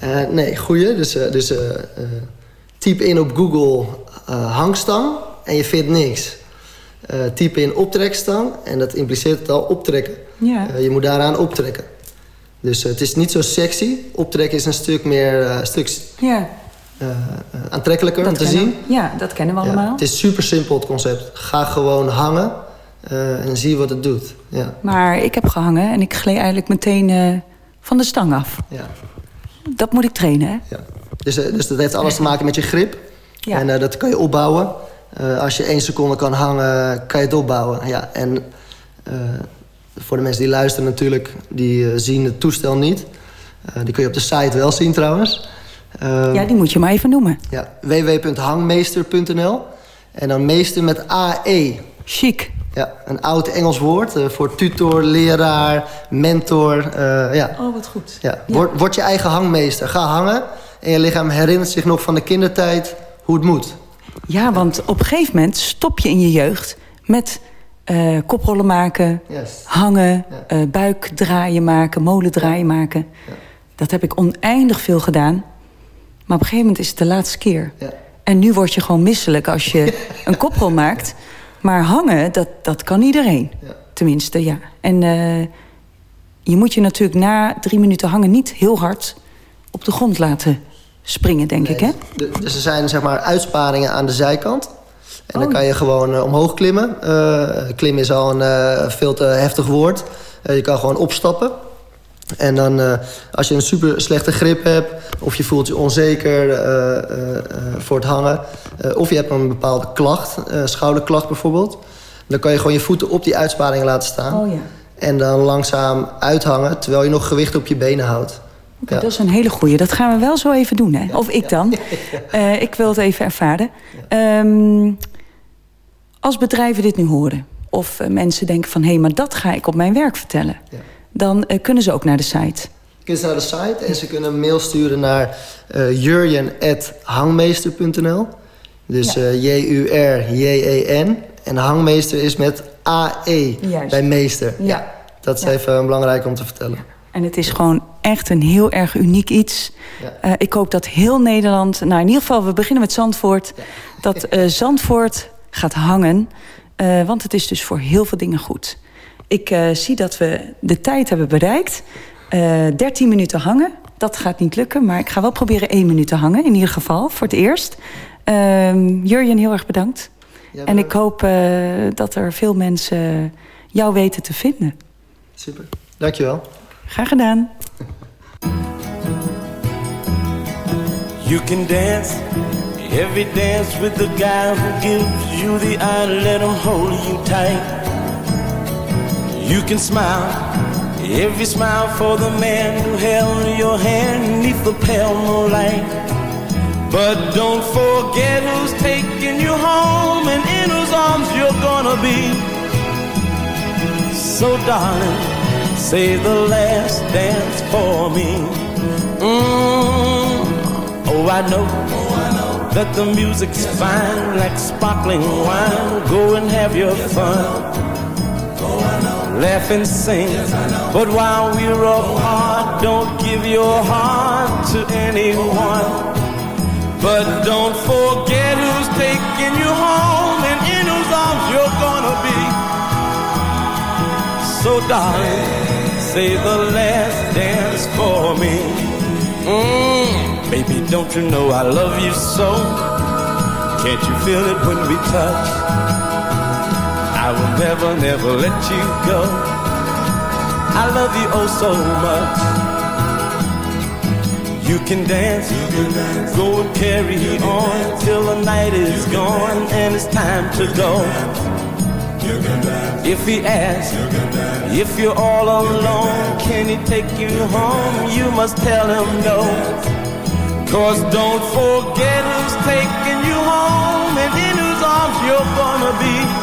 Uh, nee, goeie. Dus, dus typ in op Google hangstang en je vindt niks. typ in optrekstang en dat impliceert het al optrekken. Ja. je moet daaraan optrekken. Dus het is niet zo sexy. Optrekken is een stuk meer... stuk ja. aantrekkelijker om te zien. Ja, dat kennen we allemaal. Ja, het is super simpel het concept. Ga gewoon hangen uh, en zie wat het doet. Ja. Maar ik heb gehangen en ik gleed eigenlijk meteen uh, van de stang af. Ja. Dat moet ik trainen, hè? Ja. Dus, uh, dus dat heeft alles te maken met je grip. Ja. En dat kan je opbouwen. als je één seconde kan hangen, kan je het opbouwen. Ja, en voor de mensen die luisteren natuurlijk, die zien het toestel niet. die kun je op de site wel zien trouwens. ja, die moet je maar even noemen. Ja, www.hangmeester.nl. En dan meester met AE. Chic. Ja, een oud Engels woord uh, voor tutor, leraar, mentor. Uh, ja. Oh, wat goed. Ja. Word, word je eigen hangmeester. Ga hangen en je lichaam herinnert zich nog van de kindertijd hoe het moet. Ja, want op een gegeven moment stop je in je jeugd met uh, koprollen maken, yes. hangen, ja. buikdraaien maken, molendraaien maken. Ja. Dat heb ik oneindig veel gedaan. Maar op een gegeven moment is het de laatste keer. Ja. En nu word je gewoon misselijk als je [laughs] een koprol maakt. Maar hangen, dat, dat kan iedereen. Ja. Tenminste, ja. En uh, je moet je natuurlijk na drie minuten hangen niet heel hard op de grond laten springen, denk nee, ik, hè? Dus er zijn zeg maar uitsparingen aan de zijkant. En oh. dan kan je gewoon uh, omhoog klimmen. Uh, klimmen is al een veel te heftig woord. je kan gewoon opstappen. En dan, uh, als je een super slechte grip hebt... of je voelt je onzeker uh, uh, voor het hangen... of je hebt een bepaalde klacht, schouderklacht bijvoorbeeld... dan kan je gewoon je voeten op die uitsparing laten staan. Oh, ja. En dan langzaam uithangen... terwijl je nog gewicht op je benen houdt. Okay, ja. Dat is een hele goeie. Dat gaan we wel zo even doen, hè? Ja, of ik dan. [laughs] ik wil het even ervaren. Um, als bedrijven dit nu horen... of mensen denken van... hé, hey, maar dat ga ik op mijn werk vertellen dan uh, kunnen ze ook naar de site. Kunnen ze naar de site en ze kunnen een mail sturen naar uh, jurjen.hangmeester.nl. Dus ja. uh, J-U-R-J-E-N. En hangmeester is met A-E bij meester. Ja. ja. Dat is ja. even belangrijk om te vertellen. En het is gewoon echt een heel erg uniek iets. Uh, ik hoop dat heel Nederland... Nou, in ieder geval, we beginnen met Zandvoort. Dat Zandvoort gaat hangen. want het is dus voor heel veel dingen goed. Ik uh, zie dat we de tijd hebben bereikt. Uh, 13 minuten hangen. Dat gaat niet lukken, maar ik ga wel proberen 1 minuut te hangen. In ieder geval, voor het eerst. Uh, Jurjen, heel erg bedankt. Ja, en ik hoop uh, dat er veel mensen jou weten te vinden. Super, dankjewel. Graag gedaan. You can dance, every dance with the guy who gives you the eye, let him hold you tight. You can smile, every smile for the man who held your hand neath the pale moonlight. But don't forget who's taking you home and in whose arms you're gonna be. So darling, say the last dance for me. Mm. Oh, I know, oh, I know that the music's fine like sparkling wine. Go and have your fun laugh and sing. But while we're apart, don't give your heart to anyone. But don't forget who's taking you home and in whose arms you're gonna be. So darling, say the last dance for me. Mm, baby, don't you know I love you so? Can't you feel it when we touch? I will never, never let you go. I love you oh so much. You can dance, you can dance. go and carry on till the night is gone and it's time to go. Dance. If he asks if you're all alone, can he take you home? You must tell him no. Cause don't forget who's taking you home and in whose arms you're gonna be.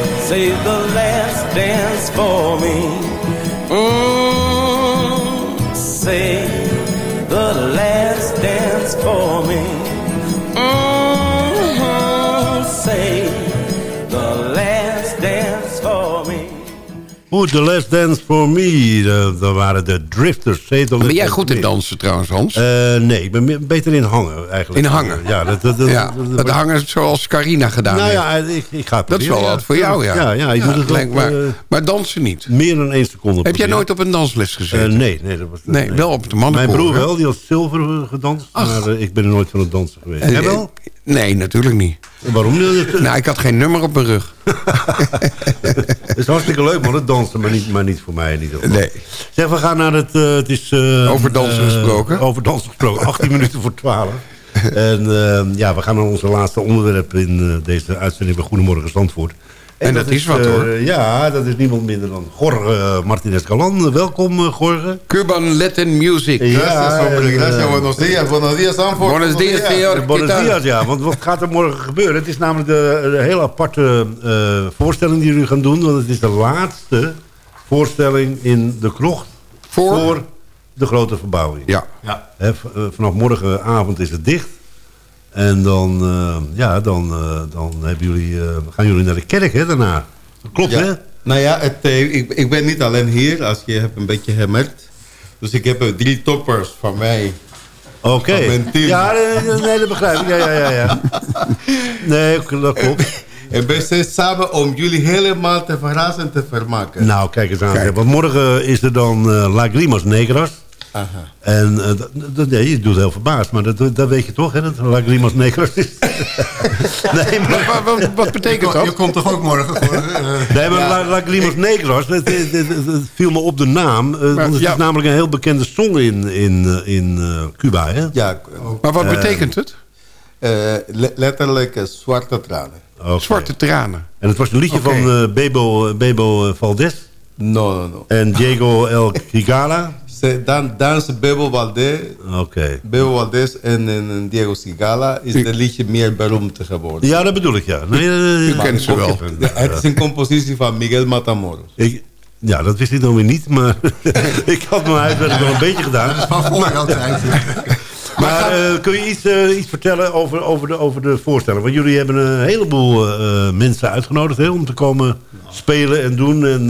say the last dance for me. Mm, say the last dance for me. Goed, The Last Dance For Me. Dat dat waren de Drifters. Ben jij goed in dansen trouwens, Hans? Eh, nee, ik ben beter in hangen eigenlijk. In hangen? Ja, dat, dat, dat, ja, hangen zoals Carina gedaan Nou heeft. ja, ik, ik ga het Dat is wel wat voor jou, ja. Ja, ja, je moet het ook, maar, eh, maar dansen niet. meer dan één seconde Heb jij nooit op een dansles gezeten? Eh, nee, nee, dat was Nee, wel op de mannenkoor. Mijn broer wel, die had zilver eh, gedanst. Maar eh, ik ben er nooit van het dansen geweest. Eh, Jij wel? Nee, natuurlijk niet. Waarom niet? Nou, ik had geen nummer op mijn rug. [laughs] Het is hartstikke leuk, man, het dansen, maar niet, maar niet voor mij in ieder geval. Nee. Zeg, we gaan naar het... eh, het is, eh, Over dansen eh, gesproken. Over dansen gesproken, 18 minuten voor 12. En ja, we gaan naar onze laatste onderwerp in deze uitzending bij Goedemorgen Zandvoort. En dat is wat, eh, hoor. Ja, dat is niemand minder dan Jorge eh, Martinez Calan. Welkom, eh, Jorge. Cuban Latin Music. Ja, en, eh, Buenos días, buenos días, Zandvoort. Buenos días, señor. Buenos dias, ja. Want wat gaat er morgen gebeuren? Het is namelijk de, de hele aparte eh, voorstelling die jullie gaan doen. Want het is de laatste voorstelling in de krocht Voor? de grote verbouwing. Ja. Hè, v- eh, vanaf morgenavond is het dicht. En dan, eh, ja, dan, eh, dan hebben jullie, eh, gaan jullie naar de kerk hè, daarna. Dat klopt, hè? Nou ja, het, ik, ik ben niet alleen hier, als je hebt een beetje gemerkt. Dus ik heb drie toppers van mij. Oké. Ja, nee, nee, dat begrijp ik. Ja, ja, ja. ja. [laughs] Nee, dat klopt. En we zijn samen om jullie helemaal te verrassen en te vermaken. Nou, kijk eens aan. Kijk. Want morgen is er dan eh Lagrimas Negras. Aha. En dat, dat, nee, je doet heel verbaasd, maar dat, dat weet je toch, hè? Dat Lagrimas Negras is. [laughs] nee, maar, Wat, wat, wat betekent Je dat? komt toch ook morgen? Gewoon, eh, [laughs] nee, maar La- Lagrimas Negras, dat, dat, dat- dat viel me op de naam. eh, want het ja. is namelijk een heel bekende song in, in, in Cuba, hè? ja, Maar wat betekent het? eh, le- letterlijk zwarte tranen. Zwarte tranen. En het was een liedje van eh, Bebo, Bebo Valdez No, no, no. en Diego El Gigala. Se- Dan, dans Bebo Valdez, Oké. Bebo Valdez en, en, en Diego Sigala is Ik- de liedje meer beroemd geworden. Ja, dat bedoel ik, ja. Nee, eh, U kent ze wel. Ja, het is een compositie van Miguel Matamoros. Ik, ja, dat wist ik dan weer niet, maar [laughs] ik had mijn huiswerk wel een beetje gedaan. Van voor altijd. Maar eh, kun je iets, eh, iets vertellen over, over, de, over de voorstelling? Want jullie hebben een heleboel eh, eh, mensen uitgenodigd hè, om te komen spelen en doen. En,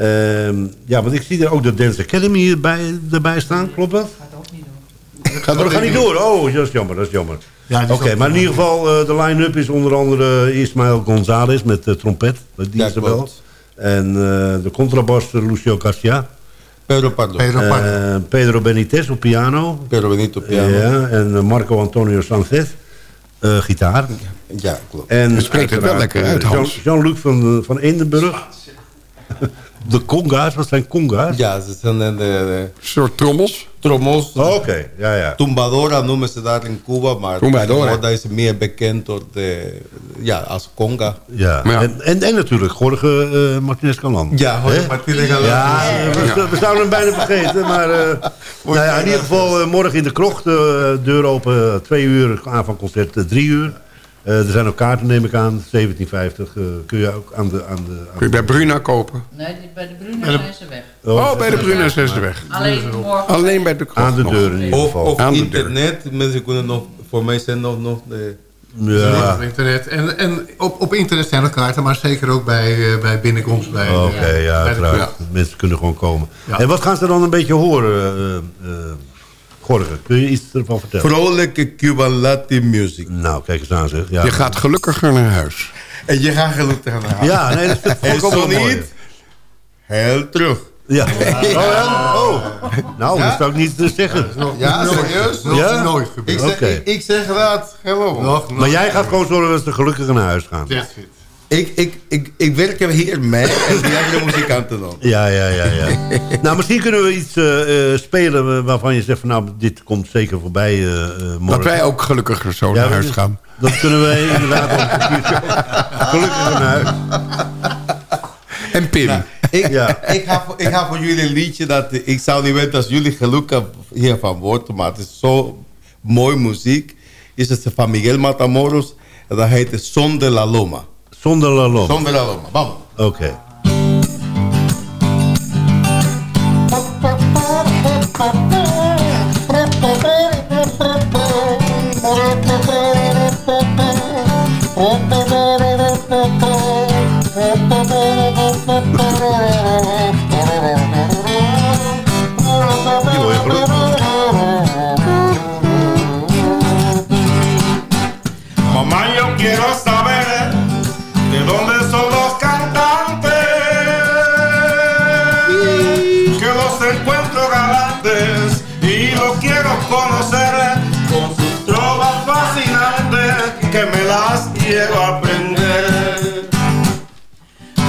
eh, ehm, ja, want ik zie er ook de Dance Academy erbij, erbij staan, klopt dat? Gaat dat gaat niet door? Oh, dat is jammer, dat is jammer. Oké, maar in ieder geval, eh, de line-up is onder andere Ismael González met de trompet, die Ja, is er wel. En eh, de contrabas Lucio Garcia. Pedro Pardo. Eh, Pedro Benitez op piano. Pedro Benito piano. Ja, en Marco Antonio Sanchez, eh, gitaar. Ja, klopt. En Je spreekt het wel lekker uit, Hans. Jean- Jean-Luc van, van Eendenburg. De conga's, wat zijn conga's? Ja, ze zijn de, de, soort trommels. trommels. Oh, Oké, ja, ja. Tumbadora noemen ze daar in Cuba, maar Tumbadora. is meer bekend door de, ja, als conga. ja. En, en, en natuurlijk Jorge eh, Martinez Calan. Ja, Jorge? Martinez Calan. Ja, we, we zouden hem bijna vergeten. Maar eh, [laughs] nou ja, in ieder geval eh, morgen in de krocht. deur open, twee uur. Avondconcert, eh, drie uur. Eh, er zijn ook kaarten, neem ik aan. 1750 eh, kun je ook aan de... Aan de aan Kun je bij Bruna kopen? Nee, die- bij de Bruna zijn ze weg. Oh, bij de Bruna is ze weg. Alleen morgen. Alleen bij de krocht aan de deur in ieder Of, geval. of Aan de internet, mensen kunnen nog, voor mij zijn nog, nog de... Ja. Op internet. En, en op, op internet zijn er kaarten, maar zeker ook bij, eh, bij binnenkomst. Bij, Oké, eh, ja, bij de- uiteraard. Mensen kunnen gewoon komen. Ja. En wat gaan ze dan een beetje horen, Kun je iets ervan vertellen? Vrolijke Cuban Latin music. Nou, kijk eens aan zeg. Ja. Je gaat gelukkiger naar huis. En je gaat gelukkig naar huis. Ja, nee, dat is En volkomen zo mooi. niet, heel terug. Ja. Oh, ja? Oh. Nou, Ja? dat zou ik niet eh, zeggen. Ja, nooit- serieus? nog Ja? nooit Ik gebeurd. zeg, Oké. ik, ik zeg dat gewoon. Nog Maar jij gaat gewoon zorgen dat ze gelukkig naar huis gaan. That's it. Ik, ik, ik, ik werk hier mee en die andere muzikanten dan. [laughs] Ja, ja, ja, ja. nou, misschien kunnen we iets eh, eh, spelen waarvan je zegt van nou, dit komt zeker voorbij eh, eh, morgen. Dat wij ook gelukkiger zo Ja, naar huis gaan. Dat kunnen we inderdaad op een kwartiertje ook. [laughs] Gelukkig naar huis. En Pim. Nou, ik, Ja. ik, ga, voor- ik ga voor jullie een liedje dat ik zou niet weten als jullie gelukkig hiervan worden, maar het is zo mooi muziek. Is het van Miguel Matamoros en dat heet Son de la Loma. Zonder lalom. Son de la Loma, vamos. Oké. Die quiero aprender.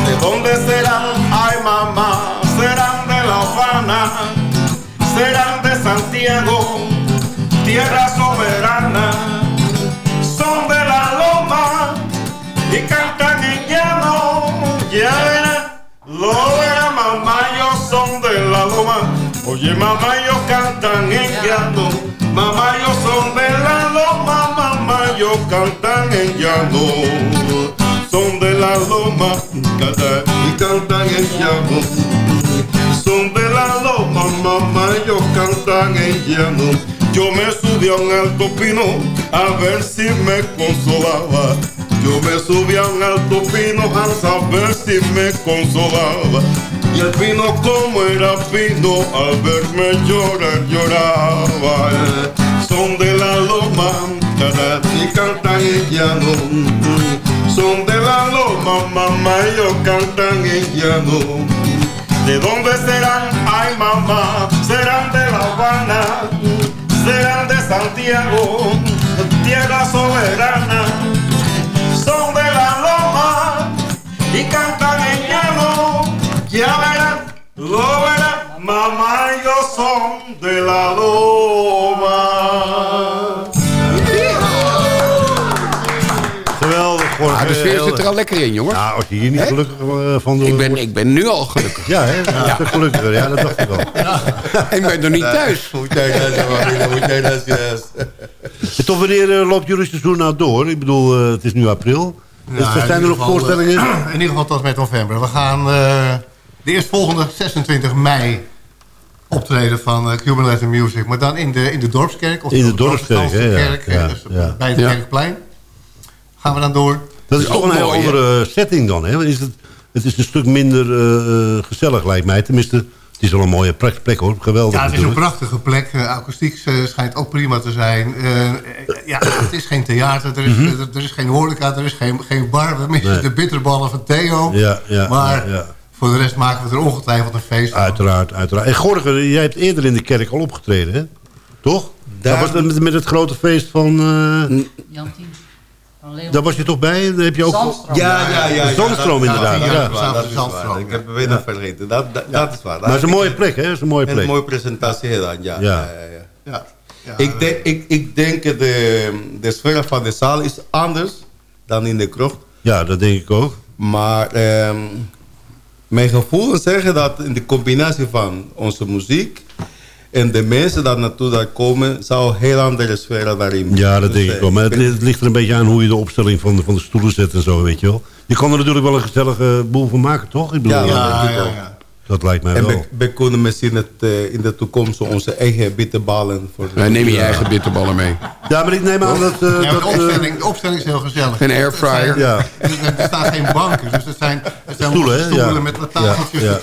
¿De dónde serán? Ay mamá, serán de La Habana, serán de Santiago, tierra soberana son de la loma y cantan en llano. Ya verán, lo verán, mamá, ellos son de la loma. Oye, mamá, ellos cantan en llano. Mamá, ellos mamá, ellos cantan en llano. Son de la loma y cantan en llano. Son de la loma, mamá, ellos cantan en llano. Yo me subí a un alto pino a ver si me consolaba. Yo me subí a un alto pino a saber si me consolaba. Y el pino como era pino, al verme llorar, lloraba. Son de la loma, y cantan en llano. Son de la loma, mamá, ellos cantan en llano. ¿De dónde serán? Ay mamá, serán de La Habana, serán de Santiago, tierra soberana. Son de la loma y cantan en llano. Ya verán, lo verán, mamá, ellos son de la loma. Sfeer Heel- zit er al lekker in, jongen. Ja, als je hier niet gelukkig eh, van de... Ik ben, ik ben nu al gelukkig. Ja, hè? Dat is toch gelukkiger. Ja, dat dacht ik wel. [laughs] Ik ben nog niet thuis. En Tot wanneer eh, loopt jullie seizoen nou door? Ik bedoel, eh, het is nu april. Dus Ja, zijn er nog voorstellingen? eh, in ieder geval tot met november. We gaan eh, de eerstvolgende 26 mei optreden van eh, Cuban Latin Music. Maar dan in de, in de Dorpskerk. Of In de Dorpskerk, hè, ja. Kerk, Ja, dus ja. bij het Ja. Kerkplein. Gaan we dan door. Dat is toch ook een heel hè? andere setting dan, hè? Is het, het is een stuk minder eh, eh, gezellig, lijkt mij. Tenminste, het is wel een mooie plek, plek hoor. Geweldig Ja, het is een prachtige plek. Uh, akoestiek eh, schijnt ook prima te zijn. Eh, eh, ja, het is geen theater, er is, Mhm. er, er is geen horeca, er is geen, geen bar. We missen Nee. de bitterballen van Theo. Ja, ja, maar ja, ja. voor de rest maken we er ongetwijfeld een feest van. Uiteraard, uiteraard. En Gorger, jij hebt eerder in de kerk al opgetreden, hè? Toch? Daar- Dat was het met, met het grote feest van... eh, Jan Tien. Daar was je toch bij? Daar heb je ook... Zandstroom. Ja, ja, ja. ja, Zandstroom dat- inderdaad, Dat, ja. is waar, dat is Zandstroom, waar. Ik heb het weer vergeten. Dat, dat, dat is waar. Maar het is een mooie plek, hè? Het is een mooie En een plek. mooie presentatie gedaan, ja. Ja. ja, ja, ja. Ja. Ja, Ik, denk, ik, ik denk de, de sfeer van de zaal is anders dan in de krocht. Ja, dat denk ik ook. Maar ehm, mijn gevoelens zeggen dat in de combinatie van onze muziek en de mensen die naartoe daar komen, zou een heel andere sfeer daarin. Ja, dat denk ik wel. Maar het, ligt er een beetje aan hoe je de opstelling van de, van de stoelen zet en zo, weet je wel. Je kan er natuurlijk wel een gezellige boel van maken, toch? Ik bedoel, Ja, ja, ja, ja. Dat lijkt mij En wel. we, we kunnen misschien het, eh, in de toekomst onze eigen bitterballen voor Nee, neem je eigen bitterballen mee. Ja, maar ik neem aan dat... eh, Ja, dat de, eh, opstelling, de opstelling is heel gezellig. Een airfryer. Ja. Er, er staan geen banken, dus het zijn, het zijn Stoelen, hè? stoelen Ja. met wat tafeltjes Ja, ja,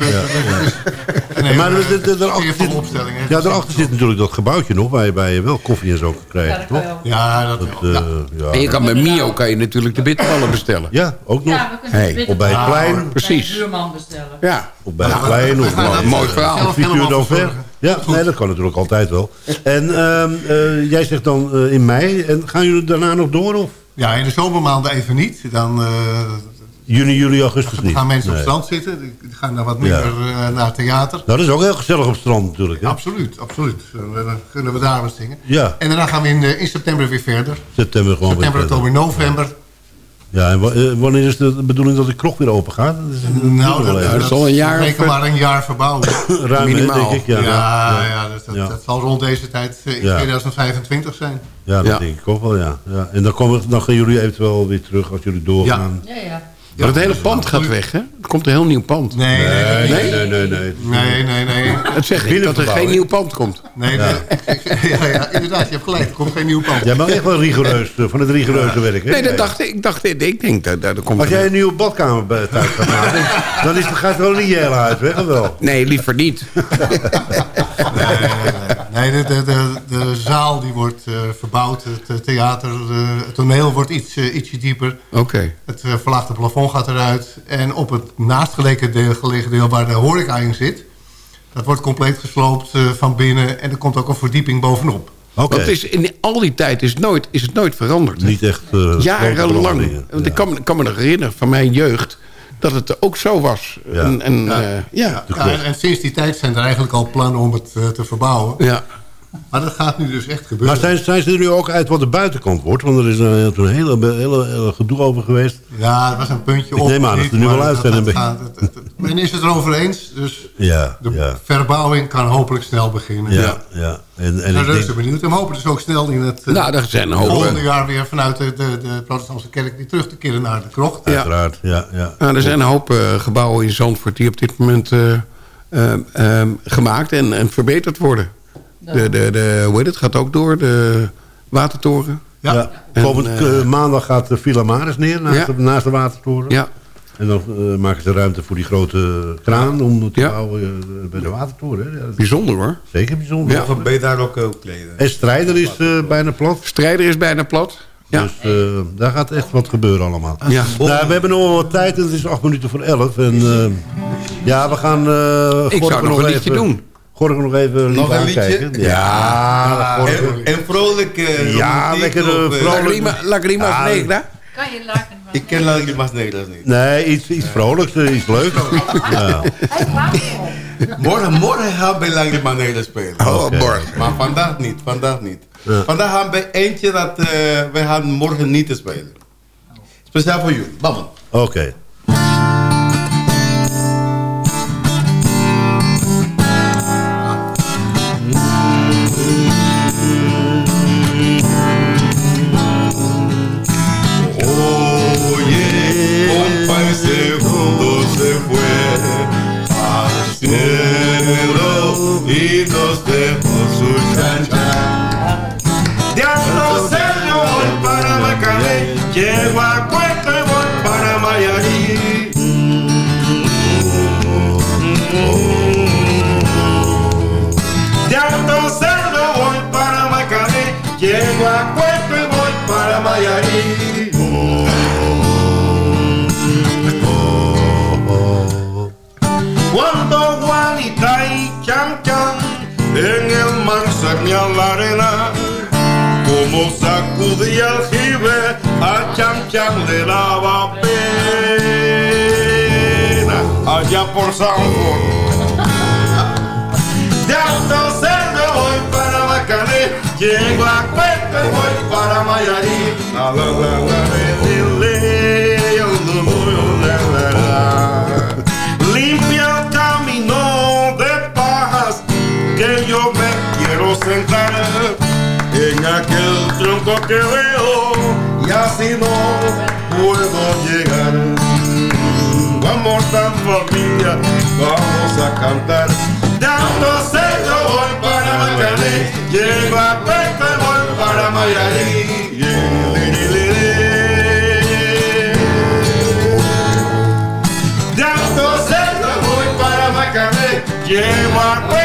Dus Nee, maar de- de- de- daarachter zit- opstelling, hè. Ja, daarachter zit natuurlijk dat gebouwtje nog... waar je, waar je wel koffie en zo kan krijgen, toch? Ja, dat, eh, ja. En je kan bij Mio kan je natuurlijk de bitterballen bestellen. Ja, ook nog. Ja, we kunnen Hey. de Of bij het plein. de Precies. buurman bestellen. Ja. Of bij het plein. Of mooi verhaal. zelf Vier uur helemaal dan ver. Ja, nee, dat kan natuurlijk altijd wel. En ehm, eh, jij zegt dan eh, in mei. En gaan jullie daarna nog door? Of Ja, in de zomermaanden even niet. Dan eh, juni, juli, augustus niet? gaan mensen op Nee. strand zitten. Die gaan dan wat minder eh, naar theater. Nou, dat is ook heel gezellig op strand natuurlijk. Hè? Absoluut, absoluut. Dan dan kunnen we daar wat zingen. Ja, En daarna gaan we in, in september weer verder. september gewoon September, oktober, november. Ja, en wa- eh, wanneer is de bedoeling dat de kroeg weer open gaat? Dat is Nou, dat, dat is al een jaar of- maar een jaar verbouwen. [laughs] Ruim, minimaal. denk ik. Ja, Ja, ja, ja, dus dat, Ja. dat zal rond deze tijd eh, in Ja. 2025 zijn. Ja, dat Ja. denk ik ook wel, ja. ja. En dan, komen, dan gaan jullie eventueel weer terug als jullie doorgaan. Ja, ja. Maar het hele pand gaat weg, hè? Er komt een heel nieuw pand. Nee, nee, nee. Nee, nee, nee. nee. Nee, nee, nee. Dat zeg ik, dat er geen nieuw pand komt. Nee, nee. [laughs] ja, ja, inderdaad, je hebt gelijk. Er komt geen nieuw pand. Jij bent echt wel rigoureus, eh, van het rigoureuze werk, hè? Nee, dat dacht ik. Ik dacht, ik denk, dat, dat er komt... Als jij een nieuwe badkamer bij thuis gaat maken, [laughs] dan is, gaat het wel niet je hele huis weg, of wel? Nee, liever niet. [laughs] Nee, nee, nee. De, de, de, de zaal die wordt eh, verbouwd. Het eh, theater, eh, het toneel wordt iets, ietsje dieper. Oké. Het verlaagde plafond gaat eruit. En op het naastgelegen deel, gelegen deel waar de horeca in zit... dat wordt compleet gesloopt eh, van binnen. En er komt ook een verdieping bovenop. Oké, Want is, in al die tijd is, nooit, is het nooit veranderd. niet echt uh, Jarenlang. Want Ja. ik kan, kan me nog herinneren van mijn jeugd... dat het ook zo was. Ja. En, en, Ja. eh, ja. Ja, en, en sinds die tijd zijn er eigenlijk al plannen om het eh, te verbouwen. ja. Maar dat gaat nu dus echt Maar gebeuren. zijn, zijn ze er nu ook uit wat de buitenkant wordt? Want er is een, toen een hele, hele, hele gedoe over geweest. Ja, er was een puntje Ik op. neem aan dat ze er nu maar wel uit zijn, dat gaat- Men is het erover eens, dus Ja, de ja, verbouwing kan hopelijk snel beginnen. ja. ja. En, en Ik ben ik denk, benieuwd. En we hopen dus ook snel in het eh, Nou, zijn volgende jaar weer vanuit de, de, de protestantse kerk weer terug te keren naar de krocht. Ja. uiteraard, ja, ja. Nou, er zijn een hoop eh, gebouwen in Zandvoort... die op dit moment eh, gemaakt en, en verbeterd worden. De, de, de, hoe heet het? Gaat ook door, de Watertoren. Ja. Ja. En, Komend eh, eh, maandag gaat de Villa Maris neer, naast, Ja. de, naast de watertoren. Ja, En dan eh, maken ze ruimte voor die grote kraan om te Ja. bouwen eh, bij de watertoren. Hè. Bijzonder hoor. zeker bijzonder. Ja. Ben je daar ook eh, kleden? En Strijder is eh, bijna plat. Strijder is bijna plat. Ja. Dus eh, daar gaat echt wat gebeuren allemaal. Ja. Nou, we hebben nog wel wat tijd en het is acht minuten voor elf. En eh, ja, we gaan... eh Ik zou nog een liedje even, doen. Gorgo nog even Nog lief een liedje? aankijken. Ja, Gorgo. En, en vrolijk. eh, Ja, lekker, eh, eh, vrolijk. Lagrima, Lagrima's Ah, Negra. Kan je maar. Ik ken Lagrimas Negras niet. Nee, iets, iets vrolijks, iets leuks. Ja. Erom. Morgen, morgen gaan we Lagrimas Negras spelen. Oh, Oké. morgen. Maar vandaag niet, vandaag niet. Ja. Vandaag gaan we eentje dat eh we gaan morgen niet spelen. Speciaal voor jullie. Bammen. Oké. Sacudía el jibe, a Chan Chan le daba pena. Allá por San Juan. De Alto Cerro voy para Bacané, llego a Puerto y voy para Mayarí. La, la, la, la, la, la, la. Limpia el camino de pajas que yo me quiero sentar en aquel tronco que veo y así no puedo llegar. Vamos tan familia, vamos a cantar. Dando sello voy para Macané, llego a Puerto y voy para Mayarí. Alto Cerro voy para Macané, llego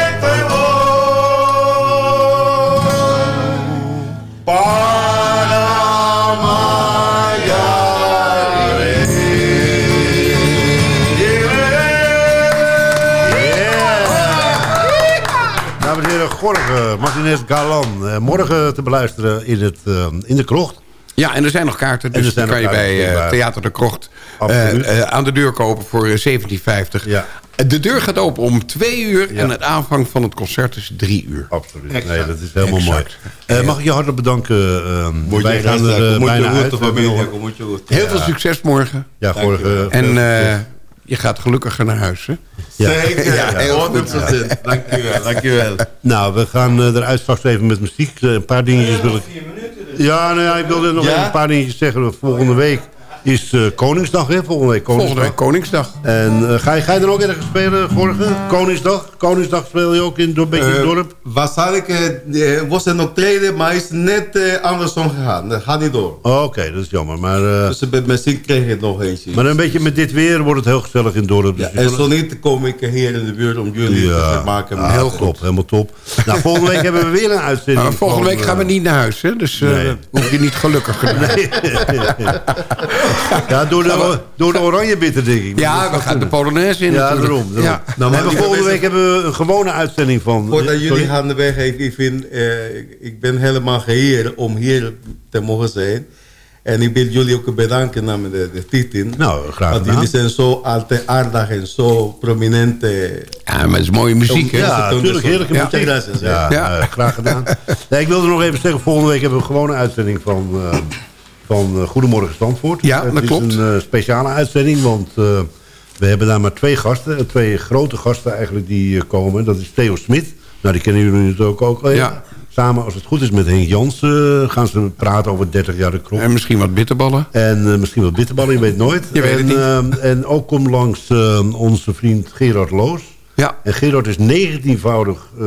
Martinez Galan. eh, morgen te beluisteren in, het, eh, in de krocht. Ja, en er zijn nog kaarten. En Dus dan kan je bij eh. Theater de Krocht eh, eh, aan de deur kopen voor eh, 17,50. De deur gaat open om twee uur en het aanvang van het concert is drie uur. Absoluut. Nee, dat is helemaal mooi. Eh, mag ik je hartelijk bedanken. Moet je wij gaan er bijna uit. moet je. Heel veel succes morgen. Ja, vorige... En eh, je gaat gelukkiger naar huis, hè? Ja. [laughs] Ja, heel goed. Dankjewel, dankjewel. Nou, we gaan eh, eruit straks even met muziek. Eh, Een paar dingetjes wil ik... Ja, nou ja, ik wilde nog even een paar dingetjes zeggen. Volgende week is eh, Koningsdag, hè? Volgende week Koningsdag. Volgende week Koningsdag. En eh, ga, je, ga je dan ook ergens spelen, Gorgen? Koningsdag? Koningsdag speel je ook in een beetje in het Eh, dorp? Waarschijnlijk was er nog treden, maar is net andersom gegaan. Dat gaat niet door. Oh, Oké, dat is jammer. Maar, eh, Dus met misschien kreeg ik nog eentje. maar een beetje met dit weer wordt het heel gezellig in het dorp. Dus Ja, en zo niet kom ik hier in de buurt om jullie te maken. ah, heel top, helemaal top. Nou, volgende week hebben we weer een uitzending. Maar volgende week gaan we niet naar huis, hè? Dus eh Nee. hoef je niet gelukkiger te [laughs] Nee. [laughs] ja, door de, door de oranje bitter, denk ik. Ja, we gaan de Polonaise in Ja, natuurlijk. daarom. daarom. Ja. Nou, maar volgende week hebben we een gewone uitzending van... Voordat jullie Sorry? gaan de weg even, ik, vind, eh, ik- ik ben helemaal geheerd om hier te mogen zijn. En ik wil jullie ook bedanken namens de, de titel. Nou, graag Want jullie zijn zo altijd aardig en zo prominent. eh, Ja, maar het is mooie muziek, hè? Ja, natuurlijk, heerlijke Ja. muziek. Ja, Ja. eh, graag gedaan. Nee, ik wilde nog even zeggen, volgende week hebben we een gewone uitzending van, eh, van eh, Goedemorgen Stanford. Ja, het dat is klopt. een eh, speciale uitzending, want eh, we hebben daar maar twee gasten. Twee grote gasten eigenlijk die komen. Dat is Theo Smit. Nou, die kennen jullie natuurlijk ook al. Ja. Samen, als het goed is, met Henk Jansen gaan ze praten over 30 jaar de krop. En misschien wat bitterballen. En misschien wat bitterballen, je weet nooit. Je weet en, het niet. eh, en ook komt langs onze vriend Gerard Loos. Ja. En Gerard is 19-voudig eh,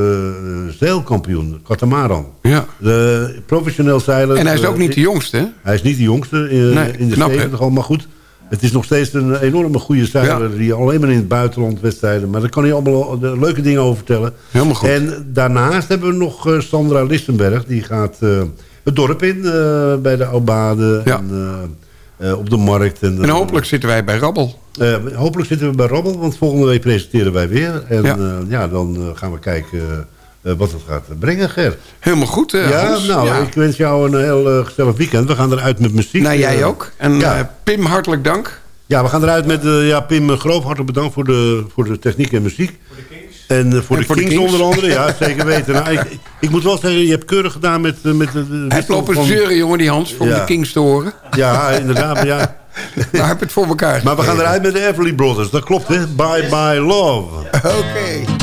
zeilkampioen, katamaran. Ja. De, professioneel zeilen. En hij is ook eh, niet de jongste, hè? Hij is niet de jongste eh, Nee, in de knap, hè? 70 al, maar goed. Het is nog steeds een enorme goede zeiler. Die alleen maar in het buitenland wedstrijden. Maar daar kan hij allemaal de leuke dingen over vertellen. Helemaal goed. En daarnaast hebben we nog Sandra Listenberg. Die gaat het dorp in bij de Aubade. Ja. En, eh, eh, op de markt. En, En hopelijk zitten wij bij Rabbel. eh, hopelijk zitten we bij Rabbel. Want volgende week presenteren wij weer. En Ja. ja, ja dan eh, gaan we kijken eh, wat het gaat brengen, Ger. Helemaal goed, eh, ja, Hans. nou, Ja. ik wens jou een heel eh, gezellig weekend. We gaan eruit met muziek. Nou, jij Eh, ook. En ja. eh, Pim, hartelijk dank. Ja, we gaan eruit met eh, ja, Pim Groof. Hartelijk bedankt voor de, voor de techniek en muziek. En eh, voor, En de, voor de Kings onder andere. Ja, zeker weten. Nou, ik, ik- moet wel zeggen, je hebt keurig gedaan met... eh, met de- de Hij lopen van- zeuren, jongen, die Hans, om Ja. de Kings te horen. Ja, inderdaad. Maar, ja. Maar [laughs] heb het voor elkaar maar we gaan eruit met de Everly Brothers. Dat klopt, hè? Bye Bye Love. [laughs] Oké.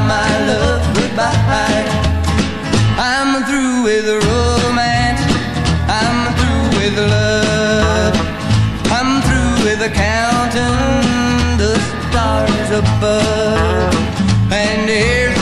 My love. Goodbye. I'm through with romance. I'm through with love. I'm through with counting the stars above. And here's